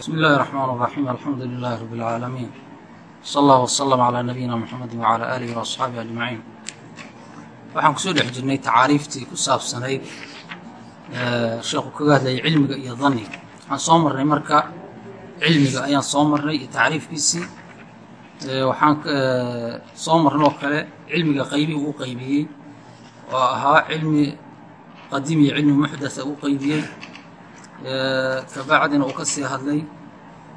بسم الله الرحمن الرحيم الحمد لله رب العالمين صلى الله وسلم على نبينا محمد وعلى آله وأصحaaبه أجمعين waxaan kusoo dhex jirnay tacaariiftii ku saabsanayd sheekhu kaga hadlayay cilmiga iyo daniga waxaan soo marnay marka cilmiga ayaan soo marnay iyo tacriifkiisii waxaan soo marnay oo kale cilmiga qaybihii uu qaybiyey oo ahaa cilmi qadiim iyo cilmi muxdatha uu qaybiyey kabacdina uu ka sii hadlay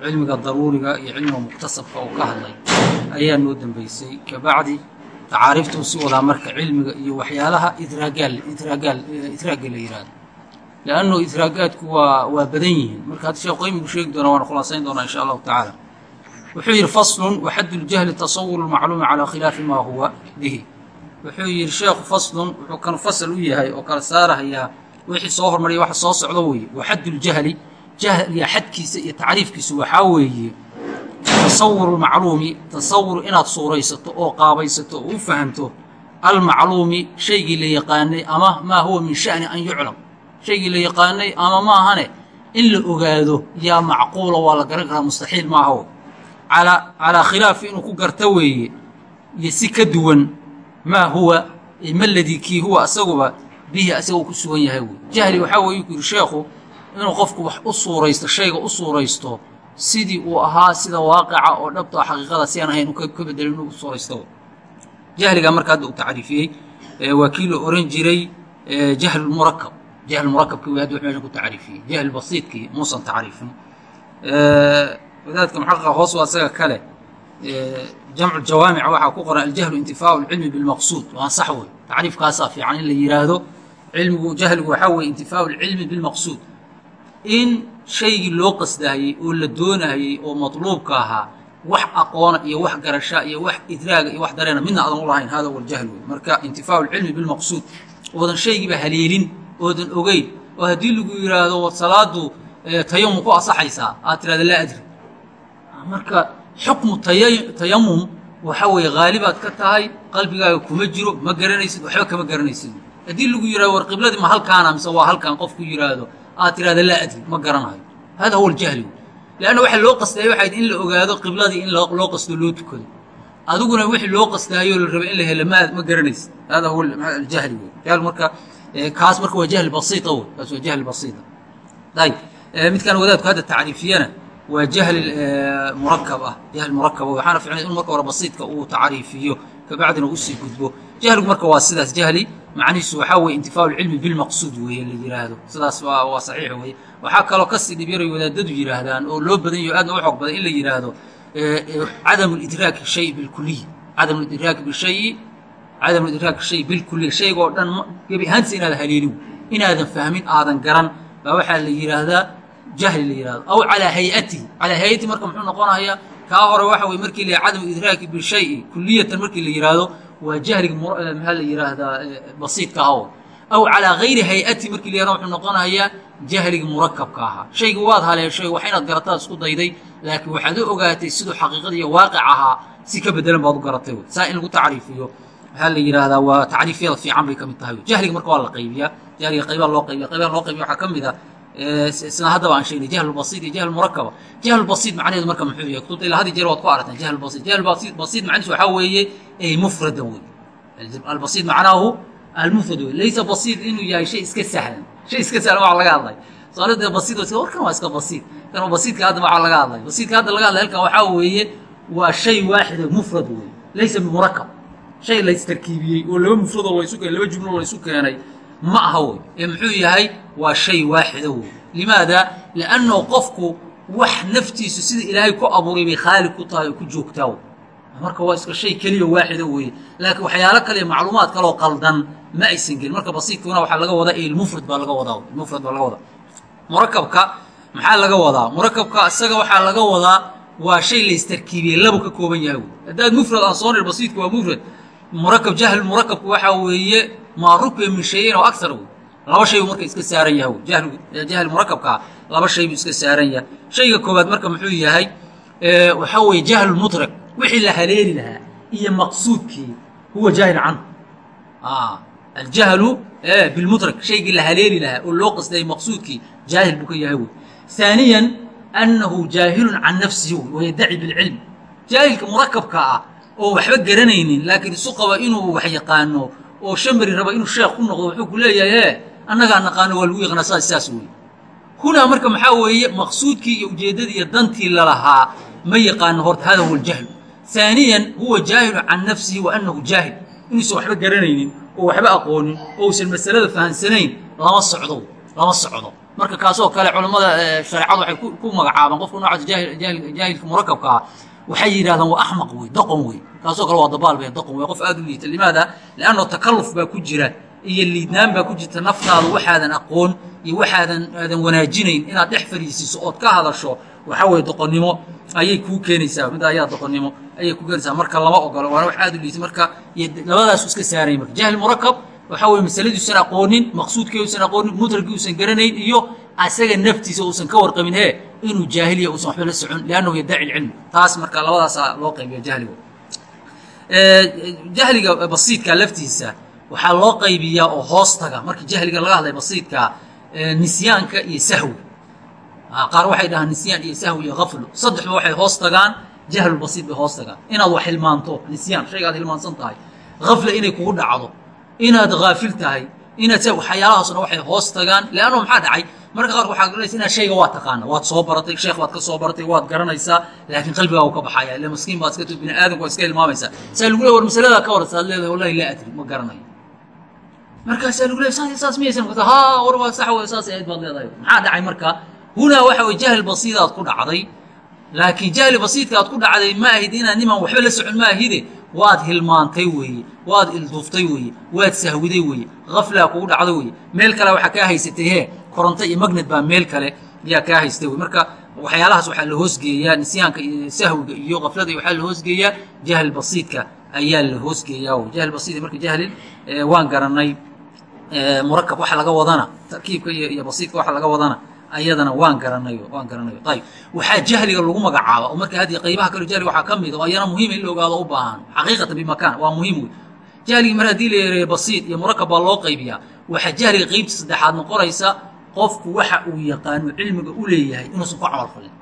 cilmiga daruuriga iyo cilmiga muktasabka uu ka hadlay ayaa noo dambeysay. Kabacdi tacaariifta uu sii wadaa marka cilmiga iyo waxyaalaha idraagaal idraagaal idraagga la yihahdo leannu idraagaadku waa waa badan yihiin. Marka hadda sheekh qaymigu sheegi doona waana khulaasayn doonaa insha allahu tacaala. Wuxuu yidhi faslun waxaddu ljahli tasawuru lmacluumi calaa khilaafi maa huwa bihi. Wuxuu yidhi sheekhu faslun wuxuu kan fasal u yahay oo kala saarahayaa wixii soo hormariya waxa soo socdo weeye. Waxaddu ljahli jahliga xadkiisa iyo tacriifkiisu waxaa weeye tasawuru lmacluumi tasawur inaad suuraysato oo qaabaysato oo u fahamto almacluumi shaygii la yaqaanay ama maa huwa min sha'ni an yuclam shaygii la yaqaanay ama maahane in la ogaado yaa macquula waa la garan karaa mustaxiil maaho calaa khilaafi inuu ku garto weeye iyo si ka duwan maa huwa ma ladii kii huwa asaguba bihi asaga uu ku sugan yahay wey jahli waxaa weeye ku yidhi sheekhu inuu qofku wax u suuraysto shayga u suuraysto sidii uu ahaa sida waaqica oo dhabta oo xaqiiqada si aan ahayn u ka bedelin inuu u suuraysto. Jahliga marka hadda uu tacriifiyey waa kii la oran jiray jahlmurakab jahlmurakabki w hadda wax meeshan ku tacriifiyey. Jahl basiidkii muusan tacriifin. Wadaadka muxaqiqa hoos waa isaga kale jamcu jawaamic waxaa ku qoran aljahlu intifaau lcilmi bilmaqsuud waan sax wey tacriifkaasaa fiican in la yidhaahdo cilmigu jahligu waxaa weye intifaau lcilmi bilmaqsuud. In shaygii loo qasdaayey oo la doonayey oo matluubka ahaa wax aqoona iyo wax garasha iyo wax idraaga iyo wax dareena midna aadan u lahayn hada huwa wey marka intifaau lcilmi bilmaqsuud oodan shaygiiba haleelin oodan ogeyn oo haddii lagu yidhaahdo salaadu tayamum ku asaxaysaa aad tirahda laa adri. Marka xukmu tayamum waxa weeye haalibaad ka tahay qalbigaaga kuma jiro ma garanaysid waxba kama garanaysid haddii lagu yidhahdo war qibladii ma halkaana mise waa halkan qofku yidhaahdo aad tirahda laa adri ma garanayo. Hada huwa aljahli. Leanna waxa loo qasdaayey waxayd in la ogaado qibladii in loo qasdo loo tukado. Adiguna wixii loo qasdaayo la rabay in la helo ma ma garanaysid. Hada huwa aljahli. Wey marka kaas marka waa jahl basiita wey kaas waa jahl basiita. Ayib midkaan wadaadku hadda tacriifiyana waa jahl murakab ah jahl murakab waxaana ficnay inu marka hore basiidka uu tacriifiyo kabacdina u sii gudbo. Jahligu marka waa sidaas. Jahli macnihiisu waxaa weye intifaau lcilmi bilmaqsuud weeye la yidhaahdo sidaas waa saxiix weeye. Waxaa kaloo ka sii dhibyaray wadaadadu yidhaahdaan oo loo badan yaho aadna u xoog badan in la yidhaahdo cadamu lidraaki shay bilkuliy cadamu lidraaki bishayi cadamu lidraaki shay bilkuliy shaygoo dhan gebi ahaantiisa inaadan haleelin inaadan fahmin aadan garan. Baa waxaa la yidhaahdaa jahli la yihahdo aw calaa hayatihi calaa hayatihi marka muxuu noqonayaa kaa hore waxa weye markii la cadamu idraaki bishayi kuliyatan markii la yidhaahdo waa jahliga maxaa la yidhaahdaa basiidka ahaw aw calaa gayri hay'ati markii la yihahdo wuxuu noqonayaa jahliga murakabka ahaa shayga waad haleeshay wax inaad garataad isku dayday laakiin waxaad u ogaatay siduu xaqiiqada iyo waaqic ahaa si ka bedelan baad u garatay saa in lagu tacriifiyo waxaa la yidhaahdaa waa tacriifyada fiican bay ka mid tahay. Jahliga marka waa la qaybiyaa jahliga qaybaa loo qaybiya qaybaha loo qaybiya waxaa ka mid a sida haddaba aan sheegnay jahlbasiid iyo jahlmurakaba jahlbasiid macnaheedu marka muxuu yahay? Kutubta ilaa hadi jeer waad ku aragtaan jahlbasiid jahlbasiid macnihiisu waxaa weeye mufradan wey albasiid macnaahu almufrad wey laysa basiid inuu yahay shay iska sahlan. Shay iska sahlan waxa laga hadlay. Soonida basiid warkan waa iska basiid. Kan basiidka hadda waxaa laga hadlay. Basiidka hadda laga hadlay halkan waxaa weeye waa shay waaxida mufrad wey laysa bimurakab shay la istarkiibiyey oo laba mufradoo laysu keenay laba jumlo laysu keenay ma aha wey ee muxuu yahay waa shay waaxida wey limaada? Liannahu qofku wax naftiisu sida ilaahay ku abuuray bay khaaliq ku tahay ku joogtaa wey marka waa iska shay keliya waaxida weeye laakiin waxyaalo kale macluumaad kaloo qaldan ma aysan gelin. Marka basiidkuna waxaa laga wadaa ilmufrad baa laga wadaa mufrad baa laga wadaa. Murakabka maxaa laga wadaa? Murakabka isaga waxaa laga wadaa waa shay la istarkiibiyey ka kooban yahay wey haddaad mufrad aan soo nir basiidku waa mufrad. Murakab jahl murakabku waxaa weeye maa rukiya min shayin oo agar wey laba shay marka iska saaran yahay jahl murakabkaa laba shay iska saaran yahay shayga koowaad marka muxuu yahay waxaa weeye jahl mudrak wixii la haleeli lahaa iyo maqsuudkii huwa jaahil canhu aljahlu bilmudrak shaygii la haleeli lahaa oo loo qasday maqsuudkii jaahil buu ka yahay wey ثaaniya annahu jaahilun can nafsihi wey wayadaci bilcilm jaahilka murakabka ah oo waxba garanaynin laakiin oo shambari raba inuu sheekh ku noqdo wuxuu ku leeyahay e annagaa naqaano waa lagu yaqaana saas saas wey hunaa marka maxaa weeye maqsuudkii iyo ujeeddadii iyo dantii lalahaa ma yaqaano horta hada huwa aljahlu haaniyan huwa jaahilu can nafsihi wa jaahil. Inuusan waxba garanaynin oo waxba aqoonin oo uusan masalada fahamsanayn lama socdo lama socdo. Marka kaasoo kale culammada shareecadu waxay ku magacaabaan qofka noocaas jaahilka murakabka ah waxay yidhahdaan waa axmaq wey doqon wey kaasoo kale waa dabaal bay doqon wey qof aad u liita. Limaada lianno takalluf baa ku jira iyo liidnaan baa ku jirta naftaada waxaadan aqoon iyo waxaadan aadan wanaajinayn. Inaad dhex fariisiiso ood ka hadasho waxaa weye doqonnimo ayay kuu keenaysaa. Mid ayaa doqonnimo ayay ku keenaysaa. Marka lama ogolo waana wax aad u liita. Marka labadaasu iska saaraya marka jaahil murakab waxaa weye masaladiiusan aqoonin maqsuudkii uusan aqoonin mudragii uusan garanayn iyo asaga naftiisa uusan ka warqabin. He inuu jaahiliya uusan waxba la socon liannahu yadaci lcilm taas marka labadaasaa loo qaybiya jahliga jahliga basiidka laftiisa waxaa loo qaybiyaa oo hoos taga. Marka jahliga laga hadlay basiidka nisyaanka iyo sahwi. Qaar waxay dhahaan nisyaan iyo sahwi iyo haflo saddexba waxay hoos tagaan jahlulbasiid bay hoos tagaan. Inaad wax hilmaanto nisyaan shayga ad hilmaansan tahay hafla inay kugu dhacdo inaad haafil tahay inaad waxyaalahaasna waxay hoos tagaan leanno maxaa dhacay? Marka qaarka waxaa garanaysa inaad shayga waa taqaana. Waad soo baratay sheekh baad ka soo baratay waad garanaysaa laakiin qalbigaa uu ka baxaya ille maskiin baad iska bini aadamku waa iska hilmaamaysaa saa lagu leey war masaladaa ka warasa ad leedahay wallahi laa adri ma garanayo. Markaasaa lagu leey saas saas miyaysan markaas haa war waa sax wey saas ahayd baad leedahay. Maxaa dhacay marka? Hunaa waxa weye jahl basiidaad ku dhacday. Laakiin jahli basiidka aad ku dhacday ma ahid inaad niman waxba la socon ma ahide waad hilmaantay weeye waad ilduuftay weeye waad sahwiday weeye haflaa kugu dhacdo weeye meel kale waxaa kaa haysatay hee koronto iyo magned baa meel kale yaa kaa haystay wey marka waxyaalahaas waxaa la hoosgeeyaa nisyaanka iyo sahwiga iyo kaflada waxaa la hoosgeeyaa jahl basiidka ayaa la hoosgeeyaa wey jahl basiid marka jahlin waan garanay murakab waxa laga wadana tarkiibka iyo iyo basiidka waxa laga wadana ayadana waan garanayo waan garanayo. Ayib waxaa jahliga lagu magacaaba oo marka haddii qaybaha kale jahliga waxaa ka mid oo ayana muhiim in la ogaado u baahan. Xaqiiqatan bimakaan waa muhiim wey jahligii mar haddii la yareeyo basiid iyo murakab baa loo qaybiyaa waxaa jahliga qeybta saddexaad noqonaysa qofku waxa uu yaqaano cilmiga u leeyahay inuusan ku camal falin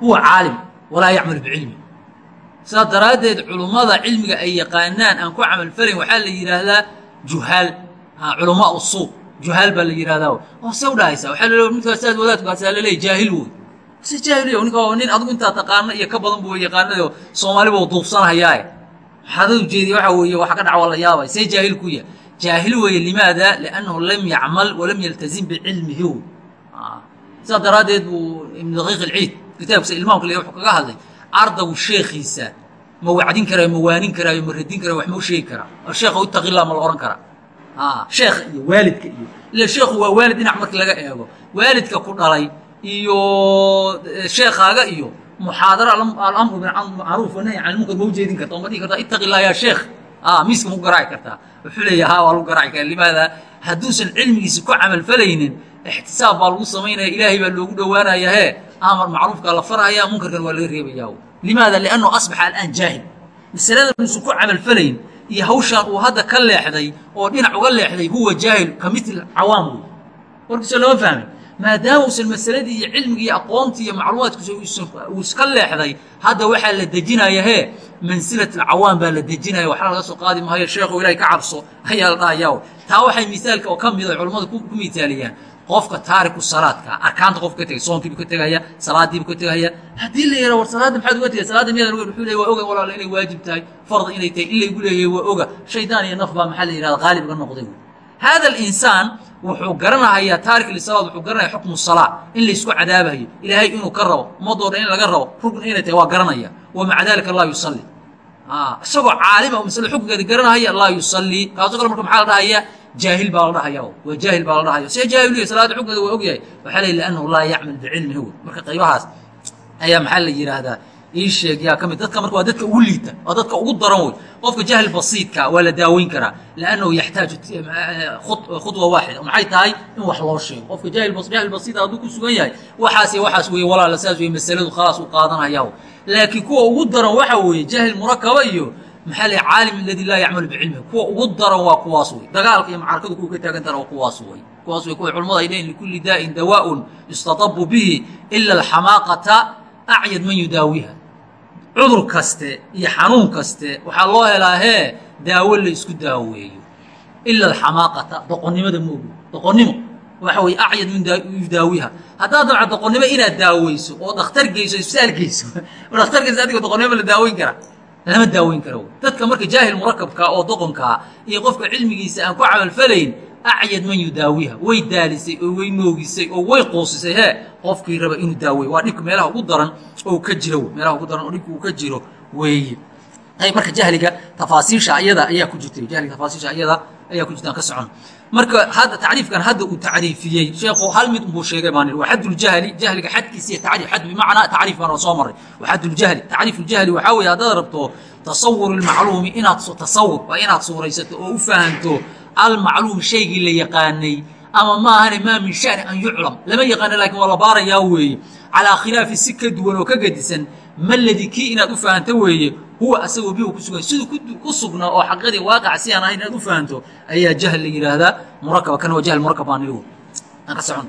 huwa caalim walaa yacmalu bicilmi sidaas daraaddeed culummada cilmiga ay yaqaanaan aan ku camal falayn waxaa la yidhaahdaa juhaal culamaa usuuq juhaal baa la yihahdaa oo se u dhahaysa waxaa la midkaasaad wadaadkaasaa laleeyahy jaahil wey se jaahiliyo ninka nin adigu intaa taqaana iyo ka badan bu yaqaanayo soomaaliba duubsanhayaae maxaad ujeediya waxa weeye waxa ka dhaca waa la yaabay see jaahil ku yahay. Jaahil weeye limaada liannahu lam yacmal walam yaltazim bicilmihi wey sidaa daraaddeed buu ibn daqiiq alciid kitaabkiisa ilmaamka le wuxuu kaga hadlay ardagu sheekhiisa ma wacdin karaayo ma waanin karaayo ma radin karaayo wax ma u sheegi karaa sheekha utaqilaa ma la ohan karaa sheekha iyo waalidka iyo ila sheekhu waa waalid dhinac marki laga eego. Waalidka ku dhalay iyo sheekhaaga iyo muxaadara alamru bilmacruuf wanahy can lmunkar ma u jeedin karta. Ma dhihi kartaa ittaqi illah yaa sheekh miiska ma u garaaci kartaa wuxuu leeya ha waa lagu garaaci karaa. Limaada hadduusan cilmigiisa ku camal falaynin ixtisaab baa lagu samaynaya ilaahay baa loogu dhowaanaya hee amar macruufkaa la faraya munkarkan waa laga reebaya limaada liannahu asbaxa alaan jaahil. Masalada uusan ku camal falayn iyo hawshaan uu hadda ka leexday oo dhinac uga leexday huwa jaahil ka cawaam wey warkiisoo lama fahmay maadaama uusan masaladii iyo cilmigii aqoontii iyo macluumaadkiisa uu iska leexday hadda waxaa la dejinaya hee mansilat alcawaam baa la dejinaya waxna laga soo qaadi maayo sheekhu ilahay ka cabso ayaa la dhahayaa. Taa waxay misaalka oo ka mid ay culammadu ku mitaaliyaan qofka taariku salaadka arkaanta qofka ka tegay soonkiibu ka tegaya salaadiibu ka tegaya haddii la yara war salaadda maxaad uga tegay? Salaadda miyadan ogeyn wuxuu leey waa oga walaala inay waajib tahay farda inay tahay in laygu leeyahay waa oga. Shaydaan iyo naf baa maxaa la yihahda qaalib ga noqday hada alinsaan wuxuu garanahayaa taarik lisalaad wuxuu garanaya xukmu salaa in laysku cadaabayo. Ilaahay inuu ka rabo ummadoo dhan in laga rabo rugn inay tahay waa garanaya. Wa maca dalika laa yusalli. Isagoo caalima oo masale xukunkeeda garanahaya laa yusallii kaasoo kale marka maxaa la dhahayaa jaahil baa la dhahaya waa jaahil baa la dhahaya see jaahiliya salaada xukunkeeda waa ogyahay waxaa la liannahu laa yacmal bicilmihi wey marka qaybahaas ayaa maxaa la yidhaahdaa ii sheeg yaa ka mid dadka marka waa dadka ugu liita waa dadka ugu daran wey qofka jahl basiidka waa la daaweyn karaa lannahu yaxtaaju khudwa waaxida maxay tahay in wax loo sheego qofka jahl basiida hadduu ku sugan yahay waxaas waxaas weye walaala saas wey masaladu khalaas u qaadanaya laakiin kuwa ugu daran waxa weeye jahl murakaba iyo maxaa la caalim aladi laa yacmalu bicilmihi kuwa ugu daran waa kuwaas wey dagaalka iyo macarakadu kuwa ka taagantana waa kuwaas wey kuwaas wey kuwa culamada ay leeyihiin likulli daa'in dawaaun yustadabu bihi ila alxamaaqata acyad man yudaawiha. Cudur kaste iyo xanuun kaste waxaa loo helaa hee daawo la isku daaweeyo. Ila alxamaaqata doqonnimada moogo doqonnimo waxa weye acyad min yudaawiha. Haddaad dabca doqonnimo inaad daaweyso oo dhakhtar geyso isbitaal geyso dhakhtar geyso adiga doqonnimo la daaweyn kara lama daaweyn wey dadka marka jaahil murakabka oo doqonkaa iyo qofka cilmigiisa aan ku camalfalayn acyad man yudaawiha. Way daalisay oo way noogisay oo way quusisay. Hee qofkii raba inuu daaweeyo waa dhibka meelaha ugu daran oo ka jiro. Meelaha ugu daran oo dhibka uu ka jiro weeye marka jahliga tafaasiisha ayada ayaa ku jirta jahliga tafaasiisha ayada ayaa ku jirtaan ka socon marka hadda tacriifkan hadda uu tacriifiyey sheekhu hal mid unbuu sheegay baan waa xaduljahli jahliga xadkiisa iyo tacriif xad bimacnaa tacriif baan soo maray waa xaduljahli tacriif uljahli waxaa weeye haddaad rabto tasawur ilmacluumi inaad tasawur waa inaad suuraysato oo u fahanto almacluum shaygii la yaqaanay ama maahane maa min shani an yuclam. Lama yaqaana laakiin waa la baarayaa weeye. Calaa khilaafi si ka duwan oo ka gedisan maladi kii inaad u fahanto weeye huwa asagoo bihu ku sugan siduu ku sugnaa oo xaqadii waaqac si aan ahayn inaad u fahanto ayaa jahl la yidhaahdaa murakaba kan waa jahl murakab baan igu. Aan ka socon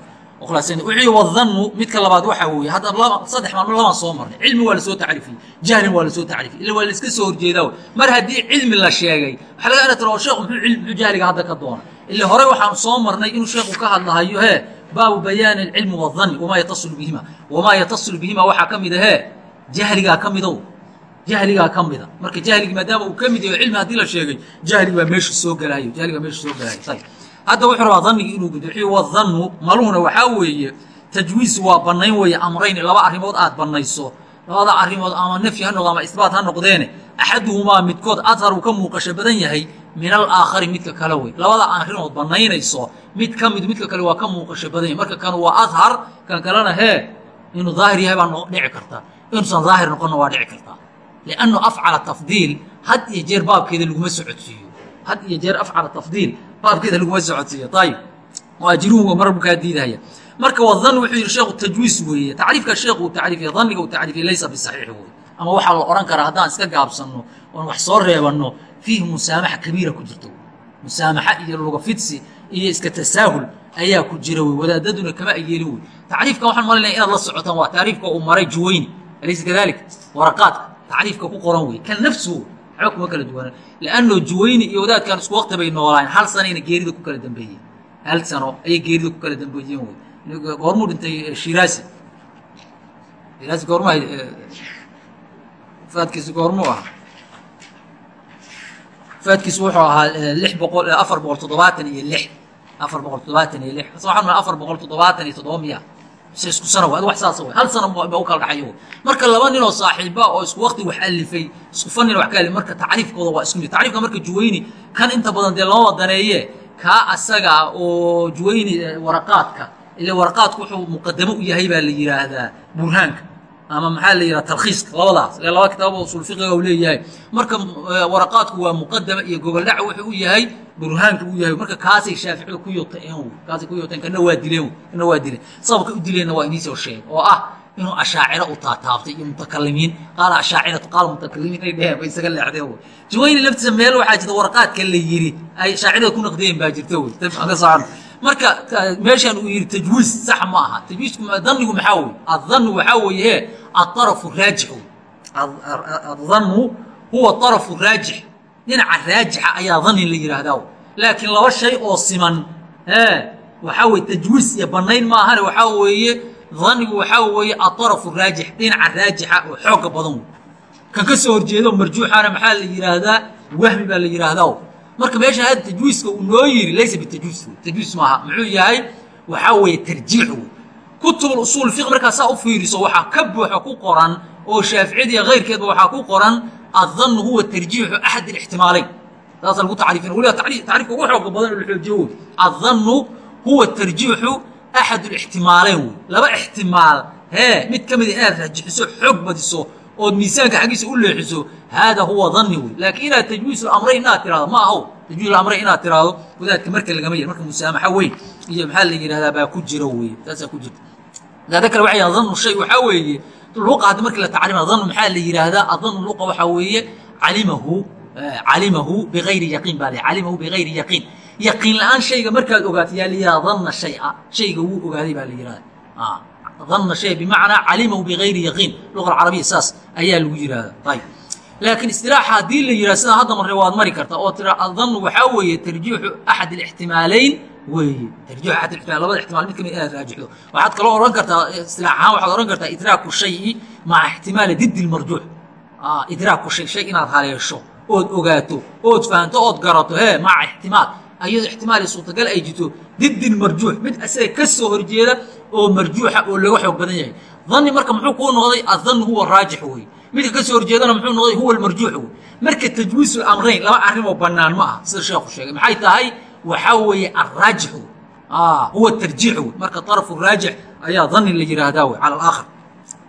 khulaasayn wixii wadannu midka labaad waxaa weeye hadda saddex maalmo labaan soo marnay. Cilmi waa la soo tacriifiyey jahlin waa la soo tacriifiyey illa waa la iska soo horjeedaa mar haddii cilmi la sheegay waxaa laga ana tira sheekhu muxuu muxuu jahliga hadda ka doona illa hore waxaan soo marnay inuu sheekhu ka hadlahayo hee baabu bayaani alcilmi wadanni wamaa yatasilu bihima wamaa yatasilu bihima waxaa ka mida hee jahligaa ka midow jahligaa ka mida. Marka jahligi maadaama uu ka mid yaho cilmi haddii la sheegay jahlig baa meesha soo gelaayo jahligaa meesha soo gelaayo ayb hadda wuxuu rabaa dannigii inuu wixii wadannu maluhuna waxaa weeye tajwiis waa bannayn weeye amrayn laba arrimood aad bannayso. Labada arrimood ama nafyi ha noqdo ama isbaat ha noqdeene axaduhumaa midkood adhar uu ka muuqasho badan yahay min alaakhari midka kale wey labada arrimood bannaynayso mid ka mid midka kale waa ka muuqasho badan yahay. Marka kan waa adhar kan kalena hee inuu daahir yahay baa dhici karta. Inuusan daahir noqonna waa dhici kartaa liannu afcala tafdiil had iyo jeer baabkeeda laguma socodsiiyo had iyo jeer afcala tafdiil baabkeeda laguma socodsiiyo ayib waajiruhu marar buu kaa diidahaya marka wadan wuxuu yidhi sheekhu tajwiis weeye tacriifka sheekhu uu tacriifiya dhanniga uu tacriifiya laysa bisaxiix wey ama waxaa la odhan karaa haddaan iska gaabsanno oon wax soo reebanno fiihi musaamaxa kabiira ku jirto musaamaxa iyo luga fidsi iyo iska tasaahul ayaa ku jira wey wadaadaduna kama ay yeelin wey tacriifkan waxaan malinaya inaad la socotaan waa tacriifka uu maray juwayni alaysa kadalik waraqaadka tacriifka ku qoran wey kan nafsuhu waxba kuma kala duwana lianno juwayni iyo wadaadkan isku waqti bay noolaayeen hal sanayna geerida ku kala dambeeyeen. Hal sano ayay geerida ku kala dambeeyeen wey goormuu dhintay shiraasi shiraasi goorma faadkiisi goormuu ahaa. Faadkiisi wuxuu ahaa lix boqol afar boqol toddobaatan iyo lix. Afar boqol toddobaatan iyo lix. Waxaan afar boqol toddobaatan iyo toddoba miya mise isku sana wa wax saasa way. Hal sana ba u kala dhaxayo marka laba nin oo saaxiiba oo isku waqti wax alifay isku fanina wax ka alif marka tacriifkooda waa isku mid. Tacriifka marka juwayni kan inta badan dee lama wadaneeye kaa asaga oo juwayni waraqaadka ila waraqaadku wuxuu muqadamo u yahay baa la yidhaahdaa burhaanka ama maxaa la yidhaha talkhiiska? Labadaas. Ile laba kitaabo usul fiqiga u leeyahay. Marka waraqaadku waa muqadama iyo gogoldhac wuxuu u yahay burhaanka u yahay. Marka kaasay shaaficida ku yoteen wy kaasay ku yoteen kana waa dileen kana waa dileen. Sababka u dileenna waa idiin soo sheegay oo ah inuu ashaaciro u taataabtay iyo mutakalimiin. Qaala ashaaciratu qaala mutakalimiin ay dheheen bay isaga leexdeen wy juwayni laftiisa meel waxaa jirta waraqaadka la yiri ay shaacirada ku naqdiyeen baa jirta socon marka meeshaan uu yidhi tajwiis sax ma aha tajwiisku dhannigu maxaa weye adhannu waxaa weeye aarafu raajix wey adhannu huwa arafu raajix. Dhinaca raajixa ayaa dhanni la yidhaahdaa laakiin laba shay oo siman waxaa weye tajwiis iyo bannayn maahane waxaa weeye dhannigu waxaa weeye aarafu raajix. Dhinaca raajixa oo xooga badan. Kan ka soo horjeedo marjuuxana maxaa la yidhaahdaa wahmi baa la yidhaahdaa marka meesha hadda tajwiiska uu noo yiri laysa bitajwiis tajwiis maaha. Muxuu yahay waxaa weeye tarjiix wey kutubul usuul fiq markaa saa u fiiriso waxaa ka buuxa ku qoran oo shaaficiyadiiyo kayrkeedba waxaa ku qoran adhannu huwa tarjiixu axad alixtimaalayn saasa lagu tacriifin. Waliba tacriifka ugu xooga badan oo la xoojiyo wey adhannu huwa tarjiixu axad alixtimaalayn wey laba ixtimaal hee mid ka mid a inaad raajixiso xoog badiso ood miisaanka xaggiisa u leexiso haada huwa dhanni wey laakiin inaad tajwiis amrayn inaad tirahdo ma aho tajwiis amrayn inaad tiraahdo wadaadka marka lagama yar marka musaamaxo weyn iyo maxaa la yidhahdaa baa ku jiro weye taasaa ku jirta daada kale waxay dhannu shay waxaa weeye luqa haddi markii la tacriima dhannu maxaa la yidhaahdaa? Adhannu luqa waxaa weeye calimahu calimahu bigayri yaqiin baa le calimahu bigayri yaqiin yaqiin la'aan shayga markaad ogaato yaa la yihahda danna shaya shayga wuu ogaaday baa la yihahda danna shay bimacnaa calimahu bigayri yaqiin. Luga alcarabiya saas ayaa lagu yihahda ayib. Laakiin istilaaxa haddii la yihahdo sidaa hadda marre waad mari kartaa oo tira adannu waxaa weeye tarjiixu axad alixtimaalayn weeye. Tarjiixu axad alixtimaal labada ixtimaal mid ka mid inaad raajixdo. Waxaad kaloo odhan kartaa istilaax ahaan waxaad odhan kartaa idraaku shayi maca ixtimaali diddi lmarjuux idraaku shay shay inaad haleesho ood ogaato ood fahanto ood garato hee maca ixtimaal. Ayadoo ixtimaali suurtagal ay jirto diddi lmarjuux mid asaga ka soo horjeeda oo marjuuxa oo laga xoog badan yahay. Danni marka muxuu kuu noqday adannu huwa raajix weeye midka ka soo horjeedana muxuu noqday huwa almarjuux wey marka tajwiisu amrayn laba arrimoo bannaan ma aha sida sheekhu sheegay. Maxay tahay? Waxaa weeye alraajix wey huwa tarjiix wey marka طarafu raajix ayaa danni la yidhaahdaa wey cala alaakhar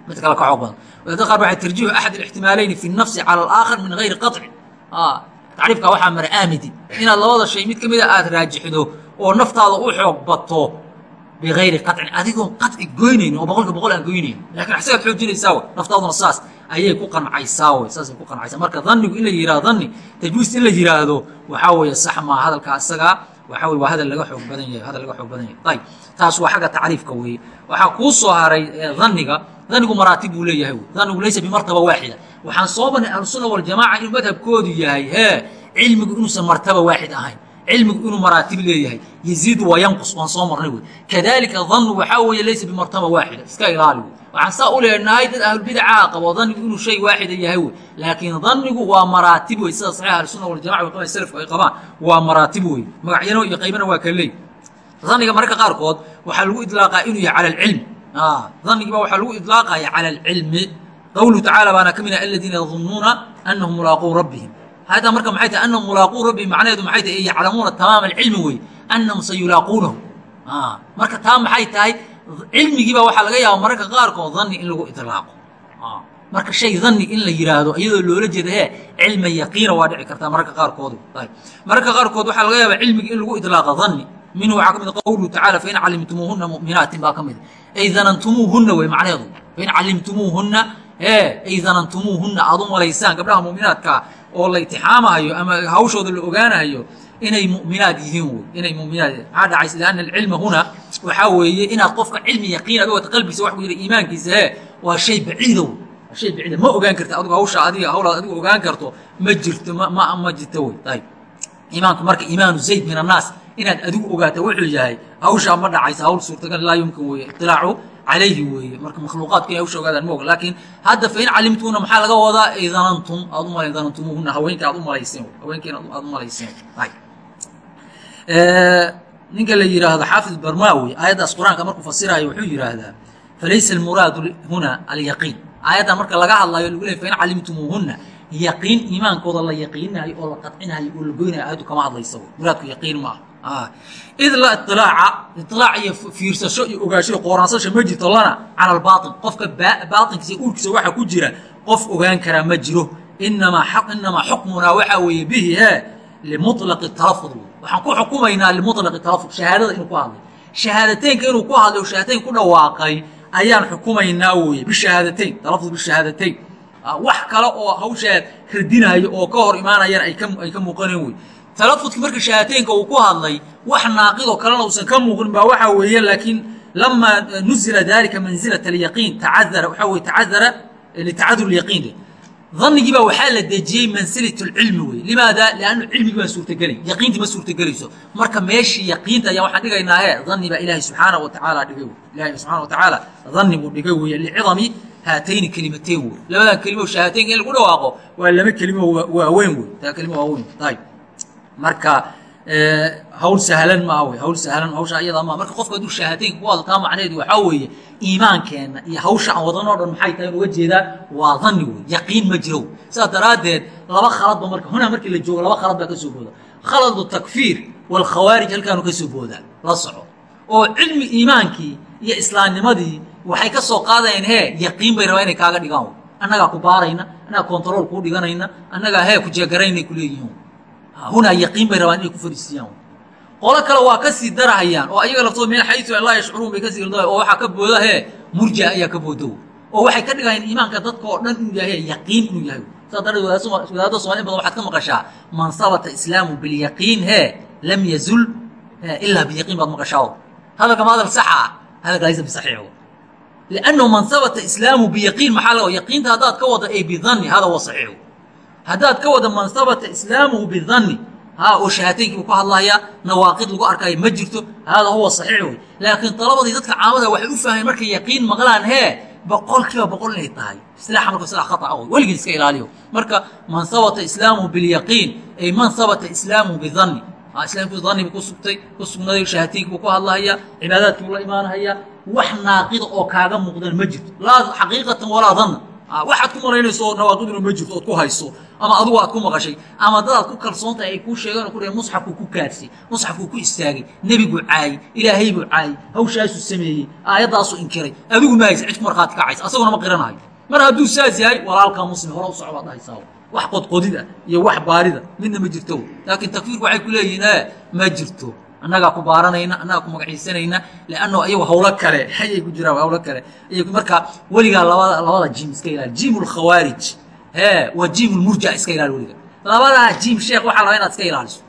mid kale ka xoog badan. Wadada qaar waxay tarjiixu axad alixtimaalayni fi nafsi cala alaakhar min gayri qaطci tacriifka waxaa mara aamidi. Inaad labada shay mid ka mida aad raajixdo oo naftaada u xoog bato bigayri qaطcin adigoon qaطci goynaynin oo boqolka boqol aan goynaynin laakiin asagaad xoojinaysaa wey naftaaduna saas ayay ku qancaysaa wey saasay ku qancaysaa marka dhannigu in la yihahdo dhanni tajwiis in la yidhaahdo waxaa weeye sax maa hadalka isagaa waxaa weye waa hadal laga xoog badan yahay hadal laga xoog badan yahay ayib taas waa xagga tacriifka weeye waxaa kuu soo haray dhanniga dhannigu maraatib buu leeyahay wey dhannigu laysa bimartaba waaxida waxaan soo banay ahlusunna waljamaca inuu madhabkoodu yahay hee cilmigu inuusan martaba waaxid ahayn cilmigu inuu maraatib leeyahay. Yaziidu wa yanqus waan soo marnay wey. Kadalika dhannu waxaa weeye laysa bimartaba waaxida. Iska ilaali wey. Waxaan saa u leenahay dad ahlulbidaca qabo dhannigu inuu shay waaxida yahay wey. Laakiin dhannigu waa maraatib wey. Sida saxiix ahlusuna waljamaca way qabaan salafku ay qabaan waa maraatib wey. Magacyano iyo qaybana waa kala leey. Dhanniga mararka qaarkood waxaa lagu idlaaqaa inuu yahay cala alcilm dhannigiiba waxaa lagu idlaaqaya cala alcilmi qowluhu tacaala baana ka mid ah aladiina yadunnuuna annahum mulaaquu rabbihim hadda marka maxay tahay annahum mulaaquu rabbihim macnaheedu maxay tahay yaclamuuna tamaama alcilmi wey annahum sayulaaquunahu marka taa maxay tahay cilmigiiba waxaa laga yaaba mararka qaarkood dhanni in lagu idlaaqo marka shay dhanni in la yidhaahdo iyadoo loola jeeda hee cilma yaqiina waa dhici kartaa mararka qaarkood mararka qaarkood waxaa laga yaaba cilmigi in lagu idlaaqa dhanni minhu waxaa ka mid qowluhu tacala fain calimtumuuhuna mu'minaatin baa ka mid ay danantumuuhunna wey macnaheedu fain calimtumuuhunna ee ay danantumuuhunna aad u malaysaan gabdhaha mu'minaadkaa oo la itixaamahayo ama hawshooda la ogaanahayo inay muminaad yihiin wey inay muminaad maxaa dhacaysa lianna alcilma huna waxaa weeye inaad qofka cilmi yaqiin ogata qalbigiisa wax ku yidhi iimaankiisa hee waa shay baciida wey waa shay baciida ma ogaan karta adigu hawsha adiga hawlaad adigu ogaan karto ma jirto ma ma jirto wey ayib iimaanku marka iimaanu zayd min annaas inaad adigu ogaato wuxuu yahay hawshaa ma dhacaysa hawl suurtagal laa yumkin weeye itilaacu calayhi weeye marka makhluuqaadku inay hawsha ogaadaan ma oga laakiin hadda fain calimtuuna maxaa laga wadaa ay danantum aad u malayn danantumuhuna haweenka aad u malayseen haweenkiina aad u malayseen ninka la yihaahdo xaafid barmawi aayaddaas qur'aanka markuu fasiraayo wuxuu yidhaahdaa falaysa almuraadu huna alyaqiin aayaddan marka laga hadlayo lagu leey fain calimtumuuhunna yaqiin iimaankooda la yaqiinayo oo la qadcinayo oo la goynayo aayaddu kama hadlaysa muraadku yaqiin ma aha id la iilaaca iilaac iyo fiirsasho iyo ogaasho iyo qooraansasho ma jirto lana cala albaain qofka baainkiisa uurkiisa waxa ku jira qof ogaan karaa ma jiro. Inamaa xukmunaa waxaa weeye bihi he limuطlaqi talafud waxaan ku xukumaynaa limuطlaqi talafud shahaadada inuu ku hadlay. Shahaadateynka inuu ku hadlay oo shahaadateyn ku dhawaaqay ayaan xukumaynaa weye bishahaadateyn talafud bishahaadateyn wax kale oo hawshaa radinayo oo ka hor imaanayaan ay ka muuqaneen wey talafudki marka shahaadateynka uu ku hadlay wax naaqidoo kalena uusan ka muuqin baa waxaa weeye laakiin lamaa nuzila dalika manzilat alyaqiin tacadara waxaa weye tacadara litacadur yaqiin dhanigii baa waxaa la dejiyey mansilat lcilmi wey. Limaada? Liannu cilmigii baa suurtagelay yaqiintii ma suurtagelayso. Marka meeshii yaqiinta ayaa waxaan dhigaynaa he dhanni baa ilaahay subxaana wa tacaala dhigay wey. Ilahay subxana wa tacaala dhanni buu dhigay weye licidami haatayni kelimateyn wey. Labadan kelimo shahaataynka in lagu dhawaaqo waa laba kelimo waaweyn wey. Taa kelimo waaweyn. Ayib marka hawl sahlan maa wey hawl sahlan hawsha ayadaa maa marka qofka hadduu shahaataynka ku hadlo taa macnaheedu waxaa weeye iimaankeenna iyo hawsha aan wadanoo dhan maxay tahay uga jeedaa waa dhanni wey yaqiin ma jiro sidaas daraaddeed laba khaladba marka hunaa markii la joogo laba khalad baa ka soo booda. Khaladu takfiir walkhawaarij halkaanu ka soo boodaa la soco. Oo cilmi iimaankii iyo islaamnimadii waxay ka soo qaadayeen hee yaqiin bay rabaa inay kaaga dhigaan annagaa ku baarayna annagaa kontarool kuu dhiganayna annagaa hee ku jeegaraynay ku leeyihiin hunaa yaqiin bay rabaan inay ku fariisiyaan qolo kale waa ka sii darahayaan oo ayaga laftooda meel xayu an laa yashcuruun bay ka sii oo waxaa ka booda hee murjia ayaa ka boodo. Oo waxay ka dhigayaan iimaanka dadka oo dhan inuu yahay yaqiin inuu yahay. Saa darteed wadaadda somali in badan waxaad ka maqashaa man sabata islaamu bilyaqiin hee lam yazul ilaa biyaqiin baad maqashaa hadalka ma hadal saxa ah hadalka laysa bisaxiix liannahu man sabata islaamu biyaqiin maxaa laga yaqiinta haddaad ka wada ay bidanni hada huwa saxiix haddaad ka wada man islaamuhu bidanni ha oo shahaataynkii ku hadlayaa nawaaqid lagu arkaayo ma jirto hada huwa saxiix wey laakiin dalabadii dadka caamada waxay u fahmeen markay yaqiin maqlaan hee boqol boqol inay tahay. Isilaaxa marka sidaa khata wey weligii iska ilaaliyo. Marka man islaamuhu bilyaqiin ay man islaamuhu bidanni. Islaamku danni buu ku sugtay ku sugnaday shahaataynkii buu ku hadlahayaa cibaadaadkii buu la imaanahayaa wax naaqida oo kaaga muuqdan ma jirto. Laa xaqiiqatan walaa danna waxaad ku malaynayso nawaaqiduna ma jirto ood ku hayso ama adugu aad ku maqashay ama dadaad ku kalsoon tahay ay kuu sheegeen oo ku dhaheen musxafkuu ku kaadsay musxafkuu ku istaagay nebiguu caayey ilaahay buu caayey hawshaasuu sameeyey aayaddaasuu inkiray adigu ma haysa cid ku kacaysa asaguna ma qiranayo mar hadduu saas yahay walaalkaa muslim hore u soco baad dhahaysaa wax qodqodid ah iyo wax baarida midna ma jirto. Laakiin takfiirku waxay ku leeyihiin e ma jirto annagaa ku baaranayna annagaa ku magaciisanayna leanno ayagu hawlo kale ayay ku jiraan hawlo kale. Ay marka weligaa labada labada jim iska ilaali. Jim lkhawaarij he waa jim lmurja iska ilaali weliga. Labadaa jim sheekh waxaa laba inaad iska ilaaliso.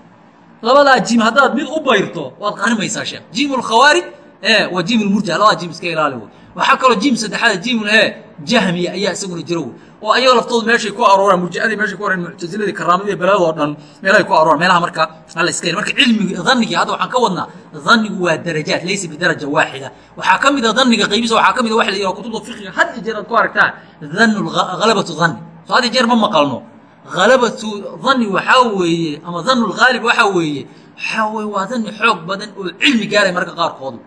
Labadaa jim haddaad mid u bayrto waad qarimaysaa sheekh. Jim lkhawaarij e waa jim lmurja labadaa jim iska ilaali waxaa kaloo jim saddexaada jim he jahmiya ayaa isaguna jiro. Wey oo ayaga laftoodu meeshay ku arooraan murjiadii meeshay ku arooraan muctasiladii karaamada beelada oo dhan meelahay ku arooraan meelaha marka alla iska marka cilmiga dhanniga hadda waxaan ka wadnaa dhannigu waa darajaat laysa bidaraja waaxida. Waxaa ka mid a dhanniga qaybisa waxaa ka mid a waxa la yidhaha kutubta fiqiga had iyo jeer aad ku aragtaan dhannu ghalabatu dhanni. Soo had iyo jeer ma maqalno. Ghalabatu dhanni waxaa weeye ama dhannu lghaalib waxaa weeye waxaa weeye waa dhanni xoog badan oo cilmi gaaray marka qaarkoodu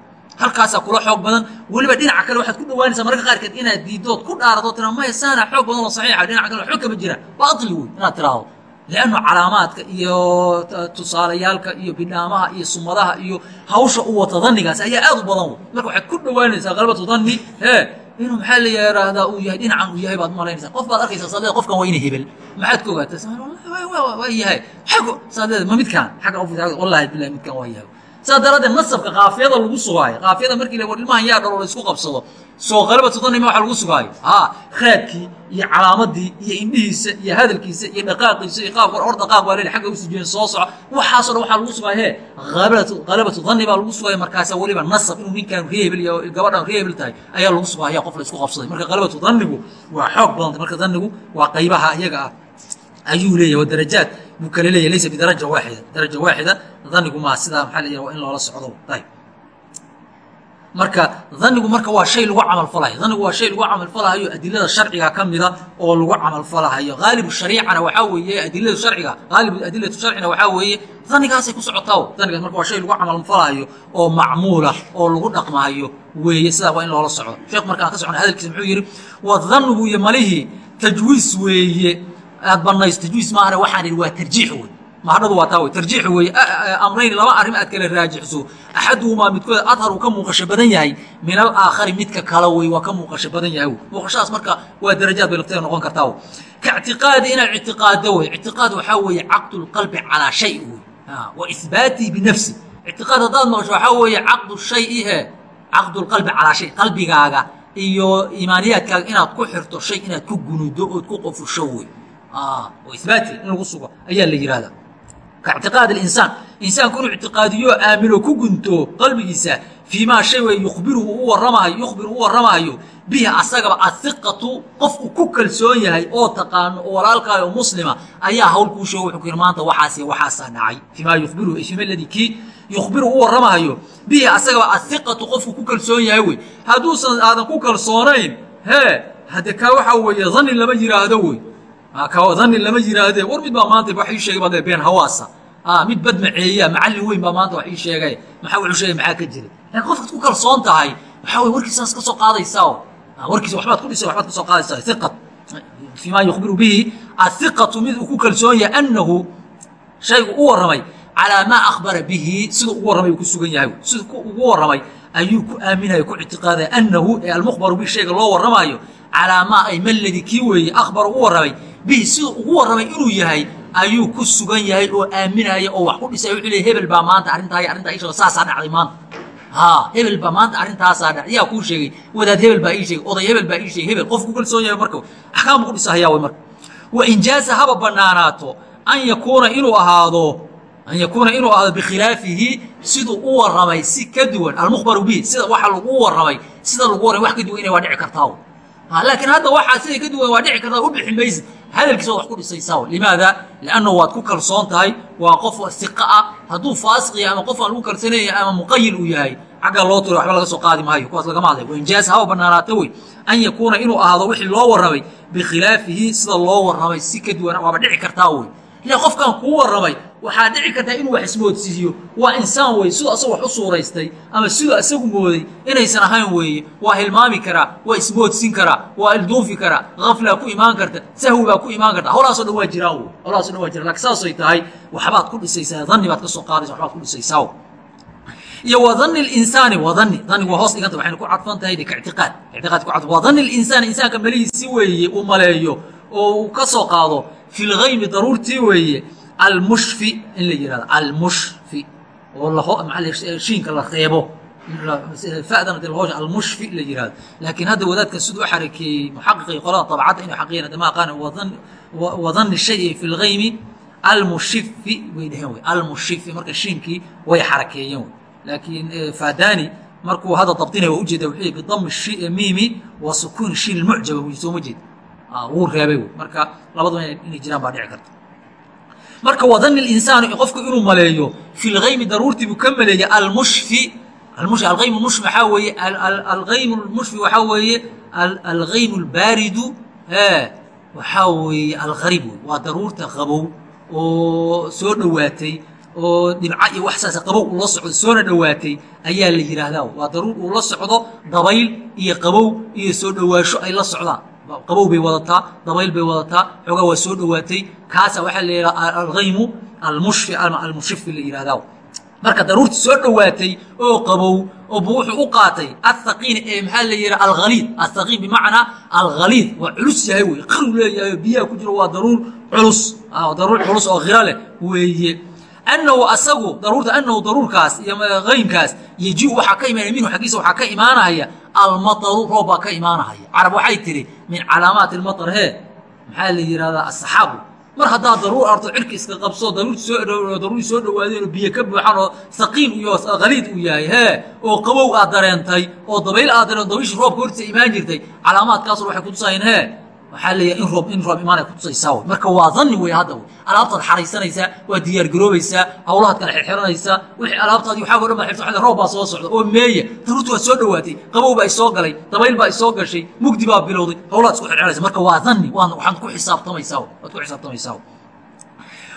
halkaasaa kula xoog badan weliba dhinaca kale waxaad ku dhawaanaysaa mararka qaarkeed inaad diidood ku dhaarato tira maya saana xoog badan oo saxiixa dhinaca kale xoog kama jira baatili wey inaad tiraahdo liannu calaamaadka iyo tusaalayaalka iyo bidhaamaha iyo sumadaha iyo hawsha u wata dhannigaas ayaa aad u badan wey marka waxaad ku dhawaanaysaa qalbatu dhanni hee inuu maxaa la yidhaahdaa uu yahay dhinacan uu yahay baad malaynaysaa qof baad arkaysaa saadleeda qofkan waa ina hebel maxaad ka ogaataa waa yahay saadleeda ma midkaan xagga wallahi billahi midkaan waa yahay saa daraaddeed nasabka kaafiyada lagu sugaayo. Kaafiyada markii la war ilmahan yaa dhalo la isku qabsado. Soo qalabatu dhanima waxa lagu sugaayo. Haa khaadkii iyo calaamadii iyo indhihiisa iyo hadalkiisa iyo dhaqaaqiisa iyo qaabka or dhaqaaq baa leeli xagga u sujeen soo soco waxaasoo dhan waxaa lagu sugaaya hee qalabatu dhanni baa lagu sugaya markaasa weliba nasab inuu ninkan ree hebel iyo gabadhan ree hebel tahay ayaa lagu sugaya qof la isku qabsaday. Marka qalabatu dhannigu waa xoog badanta marka dhannigu waa qaybaha iyaga ah ayuu leeyahy waa darajaad. Buu kale leeyahy laysa bidaraja waaxida. Daraja waaxida dhannigu maa sidaa maxaa la yidhaha waa in loola socdo. Ayb marka dhannigu marka waa shay lagu camalfalayo dhannigu waa shay lagu camalfalahayo adilada sharciga ka mida oo lagu camalfalahayo haalibu shariicana waxaa weeye adilada sharciga haalibu adilatu sharcina waxaa weeye dhannigaasay ku socotaa dhannigaas marka waa shay lagu camalfalahayo oo macmuula oo lagu dhaqmahayo weeye sidaa waa in loola socdo. Sheekh markaan ka socona hadalkiisa muxuu yidhi wa dhannigu iyo malihii tajwiis weeye aad banayso tajwiis maahane waxaan idhi waa tarjiix wey mahadhadu waa taa wey tarjiix weeye amrayn laba arrim aad kala raajixso. Axaduhumaa midkood adhar uu ka muuqasho badan yahay min alaakhari midka kale wey waa ka muuqasho badan yahay. Wey muuqashadaas marka waa darajaad bay lafteeda noqon kartaa. Wey ka ictiqaadi inaad ictiqaado wey ictiqaad waxaa weeye caqdu lqalbi calaa shay wey wa ihbaatii binafsi ictiqaad haddaad maqasho waxaa weeye caqdu shay ihe caqdu lqalbi calaa shay. Qalbigaaga iyo iimaaniyaadkaaga inaad ku xirto shay inaad ku gunudo ood ku qofusho wey ibaati in lagu sugo ayaa la yihahdaa ka ictiqaad insaan insaanku inuu ictiqaadiyo aamino ku gunto qalbigiisa fii maa shay wey yukhbiruhu u waramahayo yukhbiru u warramahayo bihi asagaba ahiqatu qofku ku kalsoon yahay oo taqaano oo walaalkaayo oo muslima ayaa hawl kuu sheego wuxuu ku yidhi maanta waxaas waxaasaa dhacay. Fii maa yukhbiruhu fiima ladii kii yukhbiru u warramahayo bihi asagaba ahiqatu qofku ku kalsoon yahay wey. Hadduusan aadan ku kalsoonayn hee hadde kaa waxaa weeye dhanni lama yidhaahdo wey dhanni lama yihaahdee war mid baa maanta wax ii sheegay baa been hawaasa. Mid bad maceeya macallin weyn baa maanta wax ii sheegay. Maxaa wuxuu sheegay maxaa ka jira qofkaad ku kalsoon tahay waxaa weye warkiisaas ka soo qaadaysaa oo warkiisa waxbaad ku dhisay waxbaad ka qaadaysaa iqat fii yukhbiru bihi ahiqatu mid uu ku kalsoon yahay annahu shaygu u warramay calaa maa akhbara bihi siduu ugu warramay ku sugan yahay. Siduu ugu warramay ayuu ku aaminaya ku ictiqaadaya annahu ee almukhbaru bihi shayga loo warramaayo calaa maa ay maladi kii weeye akhbaru u warramay bihi siduu ugu warramay inuu yahay ayuu ku sugan yahay oo aaminaya oo wax ku dhisay. Wuxuu leey hebel baa maanta arrintaa iyo arrintaa ishoo saasaa dhacday maanta. Ha hebel baa maanta arrintaasaa dhac yaa kuu sheegay. Wadaad hebel baa ii sheegay. Oday hebel baa ii sheegay. Hebel qof ku kalsoon yahay marka. Axkaam ku dhisahayaa way marka. Wa injaaza haba banaanaato an yakuuna inuu ahaado an yakuuna inuu ahaado bikhilaafihi siduu u warramay si ka duwan. Almukhbaru bihi sida waxa lagu warramay sida lagu warramay wax ka duwan inay waa dhici kartaa laakiin hadda waxaa siday ka duwan waa dhici kartaa u bixi maysid hadalkiisa wax ku dhisaysaa limaada? Liannahu waad ku kalsoon tahay. Waa qof siqa ah. Hadduu faasiqiya ama qof aan lagu kalsanaya ama muqayil uu yahay xagga loo turo waxba laga soo qaadi maayo. Kuwaas lagama hadlay. Wainjaaz haba banaanaata wey. An yakuuna inuu ahaado wixii loo warramay. Bikhilaafihi sida loo warramay si ka duwan waaba dhici kartaa wey. Ila qofkan kuu warramay waxaa dhici kartaa inuu wax ismoodsiiyo. Waa insaan wey siduu asagu wax u suuraystay ama siduu asagu mooday inaysan ahayn weeye. Waa hilmaami karaa waa ismoodsin karaa waa ilduufi karaa kaflaa ku imaan karta sahwi baa ku imaan karta. Howlahaaso dhan waa jiraan wey howlahaaso dhan waa jiraan. Lakin saasay tahay waxbaad ku dhisaysaa dhanni baad ka soo qaadaysa waxbaad ku dhisaysaa. Iyo wa dhanni linsaani wa dhanni. Dhanni waa hoos dhiganta waxayna ku cadfan tahay ka ictiqaad. Ictiqaad ku cadfan. Waa dhanni linsaani insaanka malihiisi weeye uu maleeyo oo uu ka soo qaado fi lgaymi daruurtii weeye almushfi in la yihahdo almushfi oo shiinka la reebo. Almushfi la yihahdo laakiin hadda wadaadka siduu xarakeeyey muxaqiqii qolada dabcadda inuu xaqiyan hadda ma aqaana wadanni shay fi lgaymi almushifi way dheheen wey almushifi marka shiinkii way xarakeeyeen wey laakiin fadani markuu hadda dabdinaya waa ujeeda wuxuu yihi bidami miimi wa sukuuni shiin lmucjaba wy sooma jeed. Wuu reebay wey marka labadaba inay jiraan baa dhici karta marka wadanni linsaanu qofku inuu maleeyo fi lgaymi daruurtii buu ka maleeyey almushfi. Algaymu mushfi waxaa weeye algaymu mushfi waxaa weeye algaymu albaaridu waxaa weeye algharib waa daruurta qabow oo soo dhowaatay oo dhibca iyo wax saas qabow uu la socdo soona dhowaatay ayaa la yidhaahdaa. Waa daruur uu la socdo dabayl iyo qabow iyo soo dhowaasho ay la socdaan qabow bay wadataa dabayl bay wadataa xoogaa waa soo dhowaatay kaasa waxaa la yidhaha algaymu almushfi ama almushifi la yidhahdaa marka daruurti soo dhowaatay oo qabow oo bu wuxuu u qaatay athaqiin ee maxaa la yidhaha alghaliid. Athaqiin bimacnaa alghaliid waa culus yahay wey qaru leeyahay biyaha ku jiro waa daruur culus. Daruur culus oo khiro leh weeye annahu asagu daruurta annahu daruurkaas iyo qaymkaas yeji waxaa ka imaanaya minhu xaggiisa waxaa ka imaanahaya almataru roob baa ka imaanahaya. Carab waxay tihi min calaamaati almatar hee maxaa la yidhahdaa asaxaabu mar haddaad daruur arto cirka iska qabso daruurti soo daruuri soo dhowaadeen oo biyo ka buuxan oo saqiin iyo khaliid uu yahay hee oo qabow aad dareentay oo dabayl aad dareen dabayshii roobka hortiisa imaan jirtay calaamaadkaasuna waxay kutusayeen hee waxaa leeyahay in roob in roob imaanay kutusaysaa wey marka waa dhanni wey hadda wey alaabtaad xaraysanaysaa waa diyaar garoobaysaa hawlahaad kala xirxiranaysaa wixii alaabtaadi waxaago dhan baa xirto roob baa soo socda. Oo meeya daruurti waa soo dhowaatay qabow baa isoo galay dabayl baa isoo gashay mugdi baa bilowday hawlahaad isku xirxiranaysa marka waa dhanni waan waxaad ku xisaabtamaysaa waad ku xisaabtamaysaa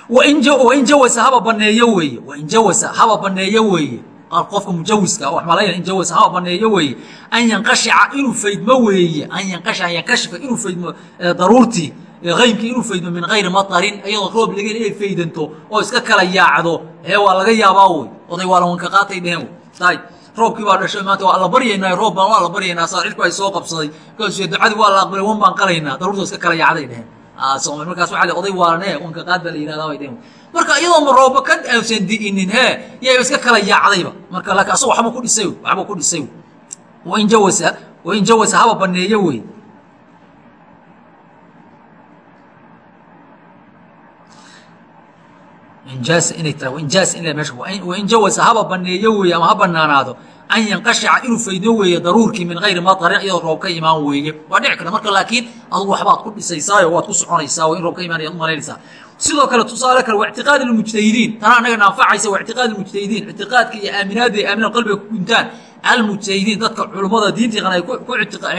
wain jawasa haba baneeyo weeye wain jawasa haba baneeyo weeye qofka mujawiska wax malaynaya in jawasa haba baneeyo weeye an yanqashica inuu faydmo weeye an yanqashica an yankashifa inuu faydmo daruurtii qaymkii inuu faydmo min gayri matarin iyadoo roob laga inay faydanto oo iska kala yaacdo. Ee waa laga yaabaa wey oday waa la wanka qaatay dheheen tay roobkii baa dhashay maanta waa la baryaynaa roob baan waa la baryaynaa saa cirku ay soo qabsaday. Kaasuu ducadii waa la aqbalay wan baan qalaynaa daruurta iska kala yaacday dheheen markaas waa oday waalane wanka qaad baa la marka iyadoo rooba ka ausan di'inin hee yayba iska kala yaacdayba. Marka laakiin asaga waxbuu ku dhisay waxbuu ku dhisay wain jawasa haba baneeyo wey. Injaas inay tahay injaas in meesha wain haba baneeyo weeye ama ha banaanaado an yanqashica inuu faydo weeye daruurkii min gayri matarin iyadoo roob ka imaan weeye. Waa dhici karta marka laakiin adugu waxbaad ku dhisaysaayo waad ku soconaysaa in roob ka imaanaya ad umalaynaysaa sidoo kale tusaale kale waa ictiqaad almujtahidiin tana annaga naanfacaysa waa ictiqaad almujtahidiin ictiqaadka iyo aaminaadda ay aaminaan qalbiga ku guntaan almujtahidiin dadka culummada diintii qan ay ku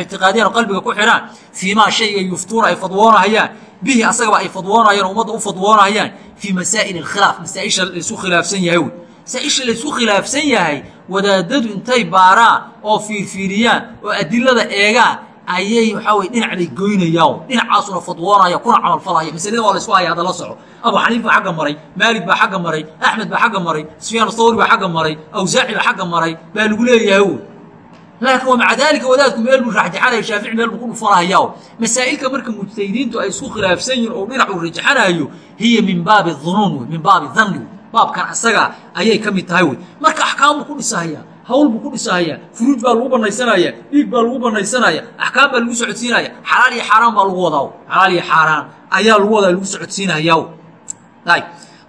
ictiqaadiyaan oo qalbiga ku xidhaan fii maa shayga yuftuuna ay fadwoonahayaan bihi asagaba ay fadwoonahayaan ummadda u fadwoonahayaan fii masaa'il alkhilaaf masaaisha laysu khilaafsan yahay. wey masaaisha laysku khilaafsan yahay wadaadadu intay baaraan oo fiirfiiriyaan oo adilada eegaan ayay waxaa weye dhinac bay goynayaan dhinacaasuna fadwoonaya kuna camalfalaya masalada waa laysku haya hadda la soco. Abu xaniif baa xagga maray maalig baa xagga maray axmed baa xagga maray sufyaan thawri baa xagga maray awsaaci baa xagga maray baa lagu leeyahay wey laakiin wa maca daalika wadaadku meel buu raxjaxanayo shaafici meel buu ku dhufanahaya masaa'ilka marka mujtahidiintu ay isku khilaafsan yihiin oo dhinac uu rajaxanayo hiya min baabi dunuun wey min baabi dhanni wey baabkan asaga ayay ka mid tahay wey. Marka axkaam buu ku dhisahaya hawl buu ku dhisahayaa furuuj baa lagu banaysanaya dhiig baa lagu banaysanaya axkaam baa lagu socodsiinaya xalaal iyo xaaraan baa lagu wadaa xalaal iyo xaaraan ayaa lagu wadaa lagu socodsiinayaa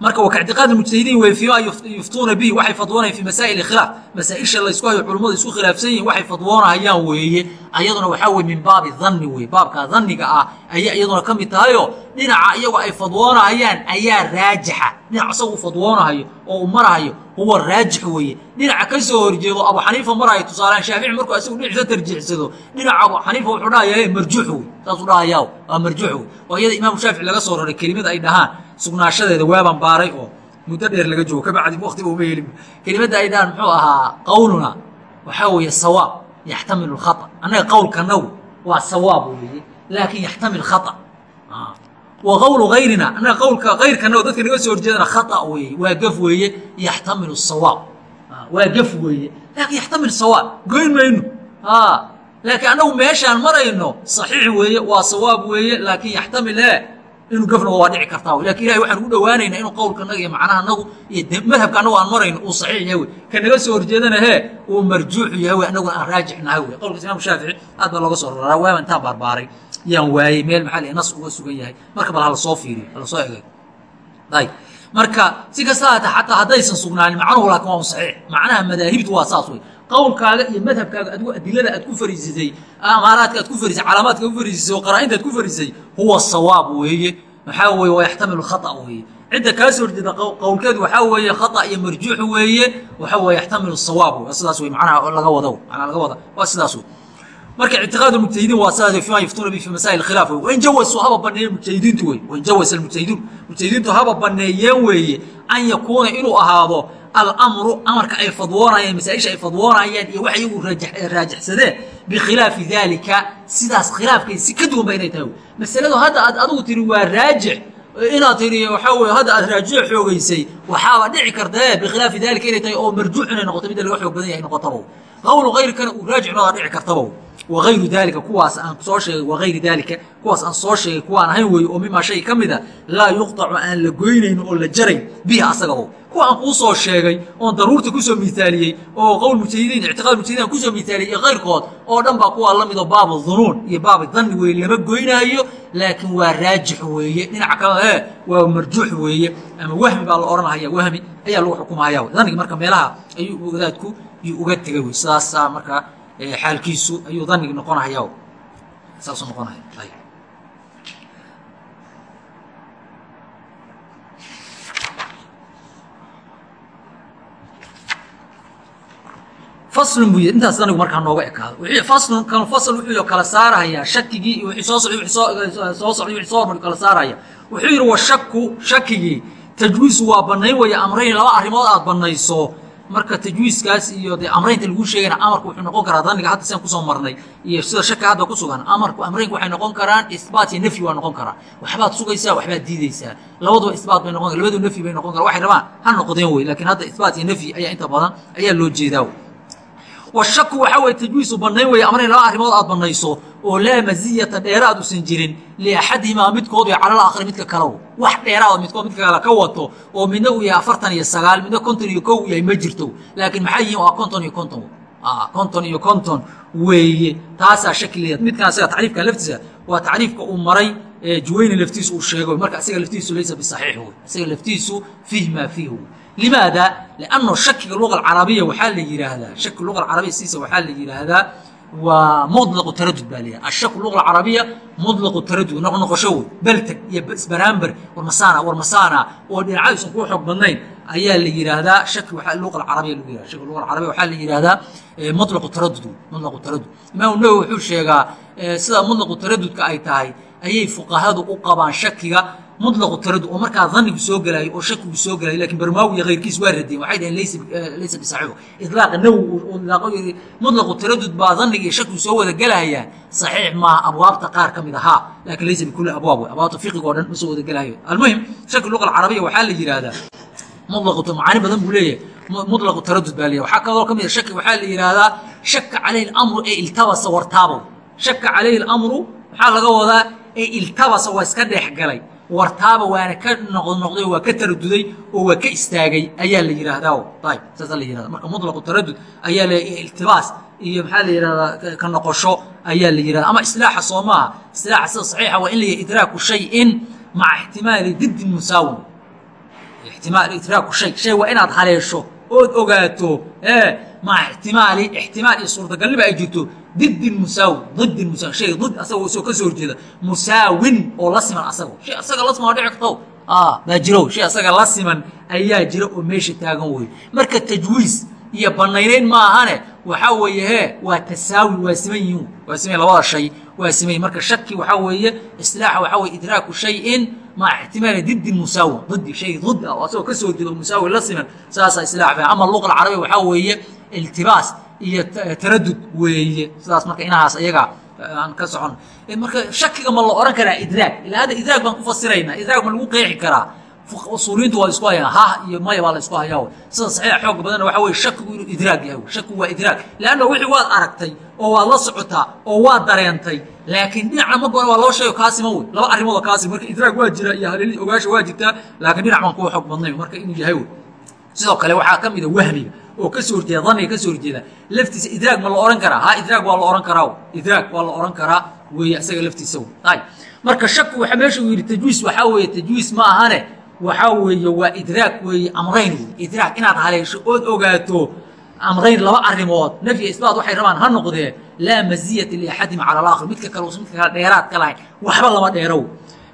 marka wa kaictiqaad mujtahidiin wey fiima yuftuuna bihi waxay fadwoonayaan fi masaa'il khilaaf. Masaa-isha laysku hayo culummadu isku khilaafsan yihiin waxay fadwoonahayaan weeye. Ayaduna waxaa weye min baabi dhanni weye baabka dhanniga ah ayay iyaduna ka mid tahayo. Dhinaca iyagoo ay fadwoonahayaan ayaa raajixa. Dhinac isagu fadwoonahayo oo uu marahayo huwa raajix weeye. Dhinaca ka soo horjeedo abu xaniifa marahayo tusaalehaan shaafici markuu isagu dhinaciisa tarjiixsado dhinaca abu xaniifa wuxuu dhahayaa marjuux wey saasuu dhahayaa waa marjuux wey oo iyada imaamu shaafici laga soo raray kelimada ay dhahaan sugnaashadeeda waabaan baaray oo muddo dheer laga joogo. Kabacdi waktiba uma helin kelimadda ay dhahaan muxuu ahaa qawluna waxaa weeye sawaab yaxtamilu lkhata annaga qowlkanagu waa sawaab weeye laakin yaxtamil khata. Wa qawlu gayrina annaga qowlka kayrkanago dadka naga soo horjeedana khata weeye waa gaf weeye yaxtamilu sawaab waa gaf weeye laakin yaxtamil sawaab goyn mayno laakiin annagu meeshaan marayno saxiix weeye waa sawaab weeye laakin yaxtamil e inuu gafna waa dhici kartaa laakiin ilahay waxaan ugu dhowaanayna inuu qowlkanaga iyo macnaha anagu iyo madhabka anagu aan marayno uu saxiix yahay wey ka naga soo horjeedana hee uu marjuuxu yahay wey anaguna aan raajix nahay wey qowlkaas imam shaafici aad baa looga soo raraa waaba intaan baarbaaray yaan waayey meel maxaa la nas uga sugan yahay. Marka bal halasoo fiiriyo halasoo egay ayb marka si kasta haata xataa haddaysan sugnaanin macnuhu laakin waa un saxiix. Macnaha madaahibtu waa saas wey qowlkaaga iyo madhabkaaga adigu adilada aad ku fariisatay amaaraadka aad ku fariisay calaamaadka aad ku fariisisay oo qaraa-inta aad ku fariisay huwa sawaab weeye. Maxaa weeye? Waa yaxtamilu khata weeye. Cidda kaa horjeeda qowlkeedu waxaa weeye khata iyo marjuux weeye waxa weye yaxtamilu sawaab sidaas wey macnaha laga wada macnaha laga wada waa sidaas wey marka ictiqaad mujtahidiin waa sidaas fima yuftuuna bi fi masaa'il khilaaf wey wain jawasuu haba baneeyeen mujtahidiintu wey wain jawasa almujtahiduun mujtahidiintu haba baneeyeen weeye an yakuuna inuu ahaado alamru amarka ay fadwoonayeen masaaisha ay fadwoonayeen iyo wax iyagu raajixsadeen bikhilaafi daalika sidaas khilaafkeeda si ka duwan ba inay tahay. Masaladu hadda aad adigu tiri waa raajix inaad tiri waxaa weye hadda aad raajixa xoogeysay waxaaba dhici karta bikhilaafi daalika inay tahay oo marjuux inay noqoto midda laga xoog badan yahay noqotaba qawlu kayrkana uu raajix noodaa dhici kartaba wagayru daalika kuwaas aan soo sheegay wagayri daalika kuwaas aan soo sheegay kuwaan ahayn weeye oo mimaa shay ka mida laa yuqطacu aan la goynayn oo la jarayn bihi asagabo kuwa aan kuu soo sheegay oon daruurta ku soo miaaliyey oo qowl mujtahidiin ictiqaad mujtahidiin ku soo miaaliyey iyo kayrkood oo dhan baa kuwaa la midoo baabu dunuun iyo baabu danni weeye lama goynaayo laakiin waa raajix weeye. Dhinaca kale ee waa marjuux weeye ama wahmi baa la odhanahaya wahmi ayaa lagu xukumahaya danigi marka meelaha ayuu wadaadku uga tegay wey sidaasaa markaa xaalkiisu ayuu danigi noqonahaya saasuu noqonaya faslun buu yidhi intaas danigu markaa nooga ekaado. Faslun kan fasl wuxuu kala saarahayaa shakigii iyo wixii soo socday soo socday wixii soo hormar kala saaraya wuxuu yidhi washaku shakigii tajwiisu waa bannayn weeye amrayn laba arrimood aad bannayso marka tajwiiskaas iyo dee amraynta lagu sheegayna amarku wuxuu noqon karaa daniga hadda sian ku soo marnay. Iyo sida shaka hadda ku sugan amarku amraynku waxay noqon karaan isbaat iyo nafyi waa noqon karaa. Waxbaad sugaysaa waxbaad diideysaa labaduba isbaat bay noqon kara labadu nafyi bay noqon kara waxay rabaan ha noqdeen wey laakiin hadda isbaat iyo nafyi ayaa inta badan ayaa loo jeedaa washaku waxaa weye tajwiisu bannayn weeye amrayn laba arrimood aad bannayso oo laa maziyata dheeraad usan jirin liaxadihimaa midkood iyo calal aakhiri midka kalew wax dheeraada midkood midka kale ka wato oo midna uu yahay afartan iyo sagaal midna konton iyo kow yahay ma jirto. Laakiin maxay yihiin waa konton iyo konton? Konton iyo konton. Weeye taasaa shakligeed midkan isaga tacriifkan laftiisa waa tacriifka uu maray juwayni laftiisu uu sheego marka isaga laftiisu laysa bisaxiix wey isaga laftiisu fiih maa fiih wey limaada lianno shakiga luga alcarabiya waxaa la yidhaahdaa shaki luga alcarabiya sidiisa waxaa la yidhaahdaa waa muطlaqu taradud baa la yidhahda ashaku luga alcarabiya muطlaqu taradud noqnoqosho wey belteg iyo isbaraamber warmasana warmasana oo dhinacadiisan kuu xoog badnayn ayaa la yidhaahdaa shaki waa luga alcarabiya lagu yihahda shaki luga alcarabiya waxaa la yidhaahdaa muطlaqu taradud muطlaqu taradud imaamu nawowi wuxuu sheegaa sida muطlaqu taradudka ay tahay ayay fuqahadu u qabaan shakiga mutlaqu tiradu oo markaa danigu soo gelayo oo shakigu soo gelayo laakiin barmaawi iyo hayrkiis waa radeen waxay dhaheen laysa bisaxiix eh, ilaaqa nawi mutlaqu tiradud baa daniga iyo shakigu soo wada gelayaan saxiix maaha abwaabta qaar ka mid ahaa laakin laysa bikulli abwaab abwaabta fiqiga o dhan ma wada gelayo almuhim shaki luqa alcarabiya waxaa la yidhaahdaa mutlaqu macaani badan buu leeyahay. Mutlaqu taradud baa leeyahay waxaa kaloo ka mid ah a shaki waxaa la yidhaahdaa shaka calayhi alamru ee iltabasa wartaabo. Shaka calayhi alamru waxaa laga wadaa ee iltabasa waa iska dheex galay. Wartaaba waana ka noqnoqday oo waa ka taraduday oo waa ka istaagay ayaa la yidhaahdaa ayib saasaa la yihahda marka mutlaqu taradud ayaa la iltibaas iyo maxaa la yidhahdaa ka noqosho ayaa la yihahda ama isilaaxa soo maaha. Isilaaxa sida saxiixa waa in la yahay idraaku shayin maca ixtimaali diddin musaawin ixtimaal idraaku shay. Shay waa inaad haleesho ood ogaato maca ixtimaali ixtimaal iyo suurtagalniba ay jirto didin musaawin didin musaawin shay did asaga soo ka soo horjeeda. Musaawin oo la siman asago shay asaga la siman oo dhici karto. Baa jiro. Shay asaga la siman ayaa jira oo meesha taagan wey marka tajwiis iyo banaynayn maahane waxaa weeye hee waa tasaawi waa siman yihiin. Waa siman labada shay waa siman marka shaki waxaa weeye isilaaxa waxaa weye idraaku shayin maca ixtimaali didin musaawin didi shay did ah oo asagoo ka soo horjeeda musaawin la siman saasaa isilaax fa ama luqa alcarabiya waxaa weeye iltibaas iyo taradud weeye. Sidaas marka inahaas ayaga aan ka socon. Marka shakiga ma la ohan karaa idraag ilaa hadda idraag baan ku fasiraynaa idraag ma lagu qeexi karaa. Usuuliyiintu waa isku hayaan ha iyo maya baa la isku hayaa. Sida saxiixa xoog badanna waxa weye shakigu inuu idraag yahay. Shakigu waa idraag leanna wixii waad aragtay oo waad la socotaa oo waad dareentay laakiin dhinacna ma goona waa laba shay oo kaa siman wey laba arrimood oo kaa siman marka idraag waa jira iyo haleeli ogaasha waa jirtaa laakiin dhinac baan kuwa xoog badnay. Marka inuu yahay wey sidoo kale waxaa ka mida wahmiga oo ka soo horjeeda dhanniga ka soo horjeeda. Laftiisa idraag ma la ohan karaa? Ha idraag waa la ohan karaa idraag waa la ohan karaa weeye isaga laftiisa ay marka shaku waxa meesha uu yidhi tajwiis waxaa weeye tajwiis ma ahane waxaa weeye waa idraag weeye amrayn. Wey idraag inaad haleesho ood ogaato amrayn laba arrimood. Nafyi isbaat waxay rabaan ha noqdee laa maziyata liaxadihim cala alaakhir. Midka kale uusan midka kale dheeraad ka lahayn waxba lama dheerow.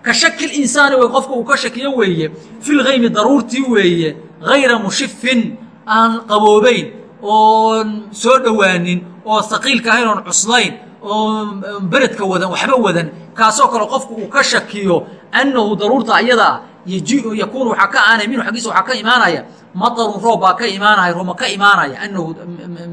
Ka shaki insaani wey qofka uu ka shakiyo weeye filgaymi daruurtii weeye hayra mushifin aan qaboobayn oon soo dhowaanin oo haqiilka ahayn oon cuslayn oo beredka wadan waxba wadan. Kaasoo kale qofku uu ka shakiyo annahu daruurta ayadaa yakuunu waxaa ka aanaya minhu xaggiisa waxaa ka imaanaya. Maطarun roob baa ka imaanaya rooma ka imaanaya annahu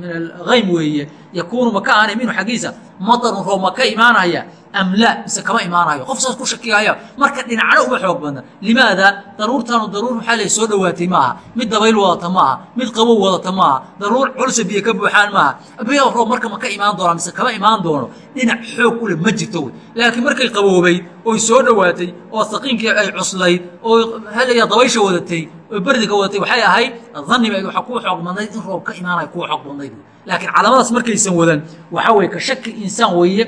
min alhaym weeye yakuunu ma ka aanaya minhu xaggiisa maطarun roob ma ka imaanaya am la mise kama imaanayo. Qof saas ku shakigaya marka dhinacna uma xoog badna limaada daruurtaanu daruur maxaa la soo dhowaatay maaha? Mid dabayl wadata maaha mid qabow wadata maaha daruur culsa biyo ka buuxaan maaha. Biyo roob marka ma ka imaan doonaa mise kama imaan doono dhinac xoog ule ma jirto wey. Laakiin markay qaboobay oy soo dhowaatay oo saqiinkii ay cuslayd oo halaya dabaysha wadatay oo berdiga wadatay waxay ahayd dhanniba waxa kuu xoog badnayd in roob ka imaanaya kuu xoog badnayd laakiin calaamadaas markaysan wadan waxaa weye ka shaki insaan weeye.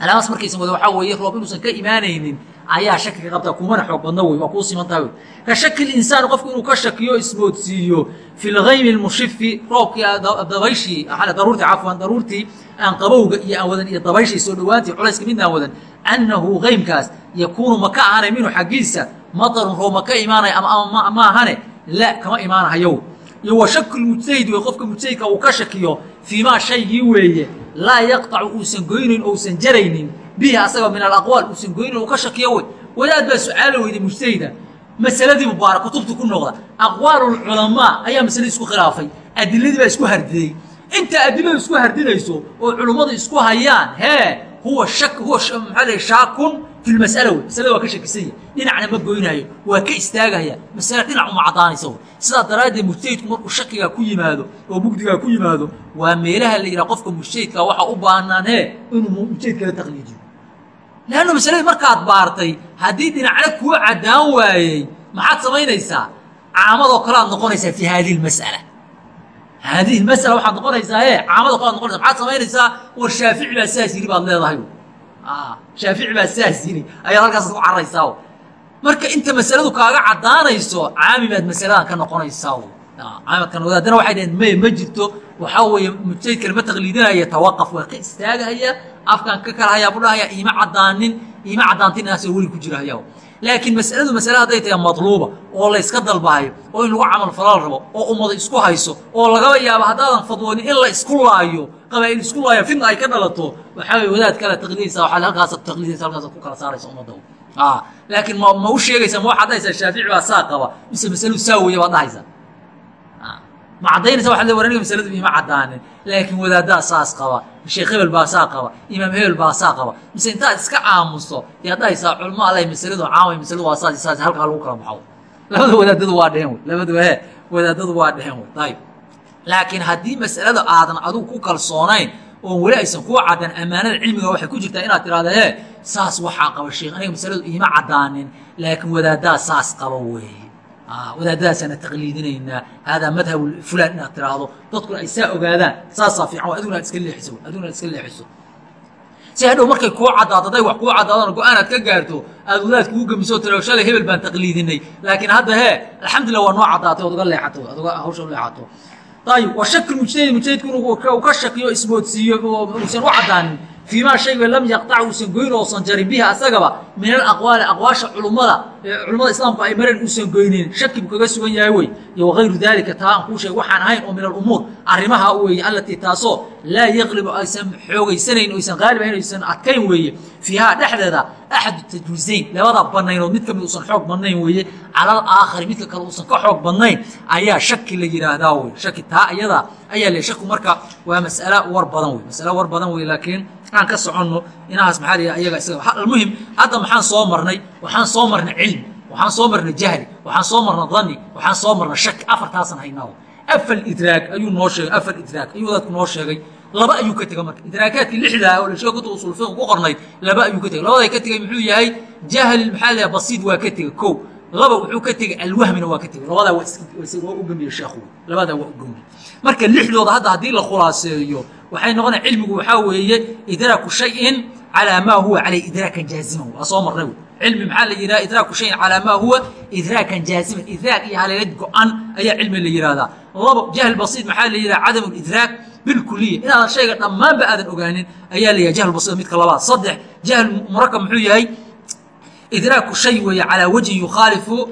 Alaamaas markaysan wada waxaa weeye roob inuusan ka imaanaynin ayaa shaki ka qabtaa kumana xoog badno wey waa kuu siman tahay wey ka shaki linsaan qofku inuu ka shakiyo ismoodsiiyo fi lgaymi lmushifi roobkii dabayshii daruurtii cafwan daruurtii aan qabowga iyo aan wadan iyo dabayshii soo dhowaantii culayska midnaan wadan annahu gaymkaas yakuunu ma ka ahanay minhu xaggiisa matarun roob ma ka imaanaya ama maahane la kama imaanahayow iyo wa shaku lmujtahid wey qofka mujtahidka uu ka shakiyo fii shaygii weeye laa yaqطacu uusan goynayn ousan jaraynin bihi asaga min alaqwaal uusan goynayn uu ka shakiyo wey wadaad baa su'aalo weyday mujtahida masaladii mubaara kutubta ku noqda aqwaalulculamaa ayaa masaladii isku khilaafay adiladii baa isku hardiyey inta adiladu isku hardinayso oo culummadu isku hayaan hee huwa shak huwa maxaa shaakun fi lmas'ala wey masalada waa ka shakisanya dhinacna ma goynaayo waa ka istaagaya masale dhinac uma caddaanaysa sidaa daraaddeed mujtahidku markuu shakigaa ku yimaado oo mugdigaa ku yimaado waa meelaha la yidhaha qofka mujtahidka waxaa u baahnaan hee inuu mujtahidkala taqliidiyo leanna masaladii markaad baartay haddii dhinacna kuu caddaan waayey maxaad samaynaysaa caamadoo kale aad noqonaysaa fi haadihi lmas'ala haadihi masala waxaad noqonaysaa e caamadoo kale ad noqonaysa maxaad samaynaysaa war shaafici baa saas yiri baad leedahay shaafici baa saas yiri ayaad halkaasaad ku cararaysaa marka inta masaladu kaaga caddaanayso caami baad masaladan ka noqonaysaa caamibaad wadaadana waxay dhaheen may ma jirto. Waxaa weeye mujtahidkana ma taqliidinaya tawaqaf waa ka istaagahaya afkaan ka kala hayaa budhahaya iima caddaanin iima caddaantinaasoo weli ku jira hayaa laakiin masaladu masale hadday tahay madluuba oo layska dalbahayo oo in lagu camal falal rabo oo ummada isku hayso oo lagaba yaabo haddaadan fadwoonin in la isku laayo qabaa'il isku laaya fitna ay ka dhalato waxaa weye wadaad kale taqliidaysa waxaa halkaasaad taqliidaysa halkaasaad ku kala saaraysa ummadda. Laakiin ma ma u sheegaysa ma waxaad dhahaysaa shaafici baa saa qaba mise masaladu saa weeye baad dhahaysaa ma caddaynaysa waxaad le war aniga masaladu iima caddaanin laakiin wadaaddaa saas qaba sheekh hebel baa saa qaba imaam hebel baa saa qaba. Mise intaad iska aamusto yaad dhahaysaa culmo alleh masaladu caamay masaladu waa saas saas halkaa lagu kala baxo. Labada wadaadadu waa dhehen wey labadu he wadaadadu waa dhehen wey ayib laakiin haddii masalada aadan adigu ku kalsoonayn oon weli aysan kuu caddan ammaanada cilmiga waxay ku jirtaa inaad tidhahda hee saas waxaa qaba sheikh aniga masaladu iima caddaanin. Laakiin wadaaddaa saas qaba weeye wadaadadaasana taqliidinaynaa haadaa madhab fulaan inaad tiraahdo dadkuna ay saa ogaadaan saasaa fiican adiguna ad iska leexiso adiguna ad iska leexiso. Si hadhow markay kuu caddaato hadday wax kuu caddaadaan go'aanaad ka gaarto aad wadaad kugu gemiso tira shalay hebel baan taqliidinay. Laakiin hadda hee alxamdulillah waa noo caddaatay ood uga leexato ad uga hawsha u leexato. Ayib wa shaki mujtahid mujtahidku inuu ka shakiyo ismoodsiiyo uusan u caddaanin fiimaa shayga lam yaqtac uusan goyn oosan jarin bihi asagaba min alaqwaali aqwaasha culummada culummada islaamku ay mareen uusan goynin shaki buu kaga sugan yahay wey iyo wagayru dalika taa aan kuu sheeg waxaan ahayn oo min alumuur arrimaha weeye allatii taasoo laa yaqlibu aysan xoogaysanayn oysan qaalib ahayn oysan adkayn weeye fiihaa dhexdeeda axadu tajwiizayn labada banaynood mid ka mid uusan xoog badnayn weeye calal aakhari midka kale uusan ka xoog badnayn ayaa shaki la yidhaahdaa wey shaki taa ayada ayaa le shaku marka waa mas'ala war badan wey mas'ala war badan wey laakiin aan ka soconno inahaas maxaa la ayaga isaga. Almuhim hadda maxaan soo marnay waxaan soo marnay cilmi waxaan soo marnay jahli waxaan soo marnay dhanni waxaan soo marnay shaki. Afartaasan haynaa afar idraag ayuu noo sheegay afar idraag ayuu dadku noo sheegay. Laba ayuu ka tegay marka. Idraakaadkii lixdaa oo la sheego kutub usul fiqh ku qornayd laba ayuu ka tegay. Labaday ka tegay muxuu yahay jahl maxaa la basiid waa ka tegey kow laba wuxuu ka tegey alwahmina waa ka tegey labadaa waa u gambiyey sheekhu labadaa waa u gambiyey marka lixdooda hadda haddii la khulaaseeyo waxay noqonaya cilmigu waxaa weeye idraaku shayin calaa maa huwa calay idraakan jaaziman. Waa soo marnay cilmi maxaa la yidhaha? Idraaku shayin calaa maa huwa idraakan jaaziman. Idraak iyo haleelad go-an ayaa cilmi la yidhahdaa labo jahl basiid maxaa la yidhaha? Cadamu lidraak bilkuliya inaadan shayga dhammaanba aadan ogaanin ayaa la yahay jahl basiid midka labaad. Saddex jahl murakab muxuu yahay idraaku shay weeye calaa wajhin yukhaalifu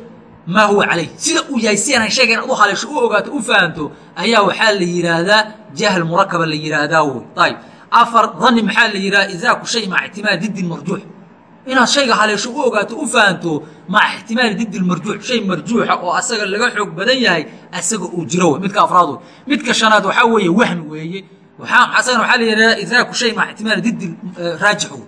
maa huwa calayh. Sida uu yahay si aanan shayga u haleesho u ogaato u fahanto ayaa waxaa la yidhaahdaa jahl murakaba la yidhaahdaa wey ayib afar dhanni maxaa la yidhaha idraaku shay maca ixtimaali diddi marjuux. Inaad shayga haleesho u ogaato u fahanto maca ixtimaali diddi marjuux shay marjuuxa oo asaga laga xoog badan yahay asaga uu jiro wey midka afraad wey midka shanaad waxaa weeye wahmi weeye. Asagana waxaa la yidhahdaa idraaku shay maca ixtimaali diddi raajix wey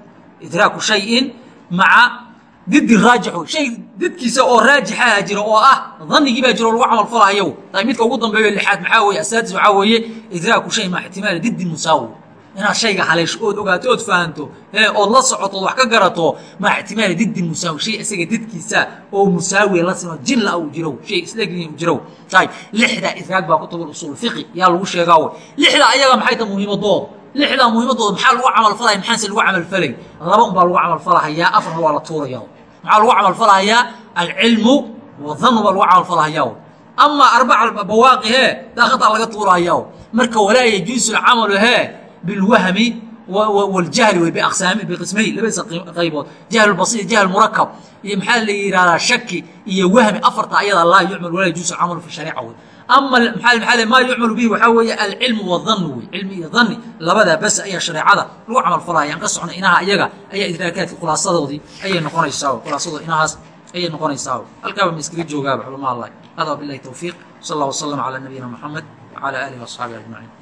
idraaku shayin maca didi raajixo shay didkiisa oo raajixaha jira oo ah dhanigii baa jiro lagu camal falahayo. Midka ugu dambeeyo lixaad maxaa weeye asaadis waxaa weeye idraaku shay maa ixtimaali didi musaawi inaad shayga haleesho ood ogaato ood fahanto ood la socoto wax ka garato maa ixtimaali didi musaawi shay isaga didkiisa oo musaawiya la simo jinla uu jirow shay islegni uu jirow. Tay lixda idraag baa kutubul usul fiqi yaa lagu sheegaa wey lixda ayaga maxay ta muhiimadooda lixdaa muhiimadooda maxaa lagu camal falaya maxaanse lagu camal falay? Laba un baa lagu camal falahayaa afarna waa la tuuraya maxaa lagu camal falahayaa alcilmu wadhannu baa lagu camal falahayaa ama arbaca bawaaqi hee daaqadaa laga tuurahayaa marka walaa yajuusu alcamalu hee bilwahmi waljahli wey biaqsaami biqismahi labadiisa qaybood. Jahl basiir jahl murakab iyo maxaa la yidhahdaa shaki iyo wahmi afarta ayada laa yucmal walaa yajuusu alcamalu fi shariica wey ama maa maa yucmalu bihi waxaa weeye alcilmu wadhannu wey. Cilmi iyo dhanni labadaa bas ayaa shareecada lagu camal falaya. Ka socnay inaha iyaga ayaa idraakaadka khulaasadoodii ayay noqonaysaa khulaasadooda inahaas ayay noqonaysaa halkaaba ma iskaga joogaaba culama allah hada wabilahi towfiiq sal allah wasalam calaa nabiyina moxamed wacala aalihi waasxaabihi ajmaciin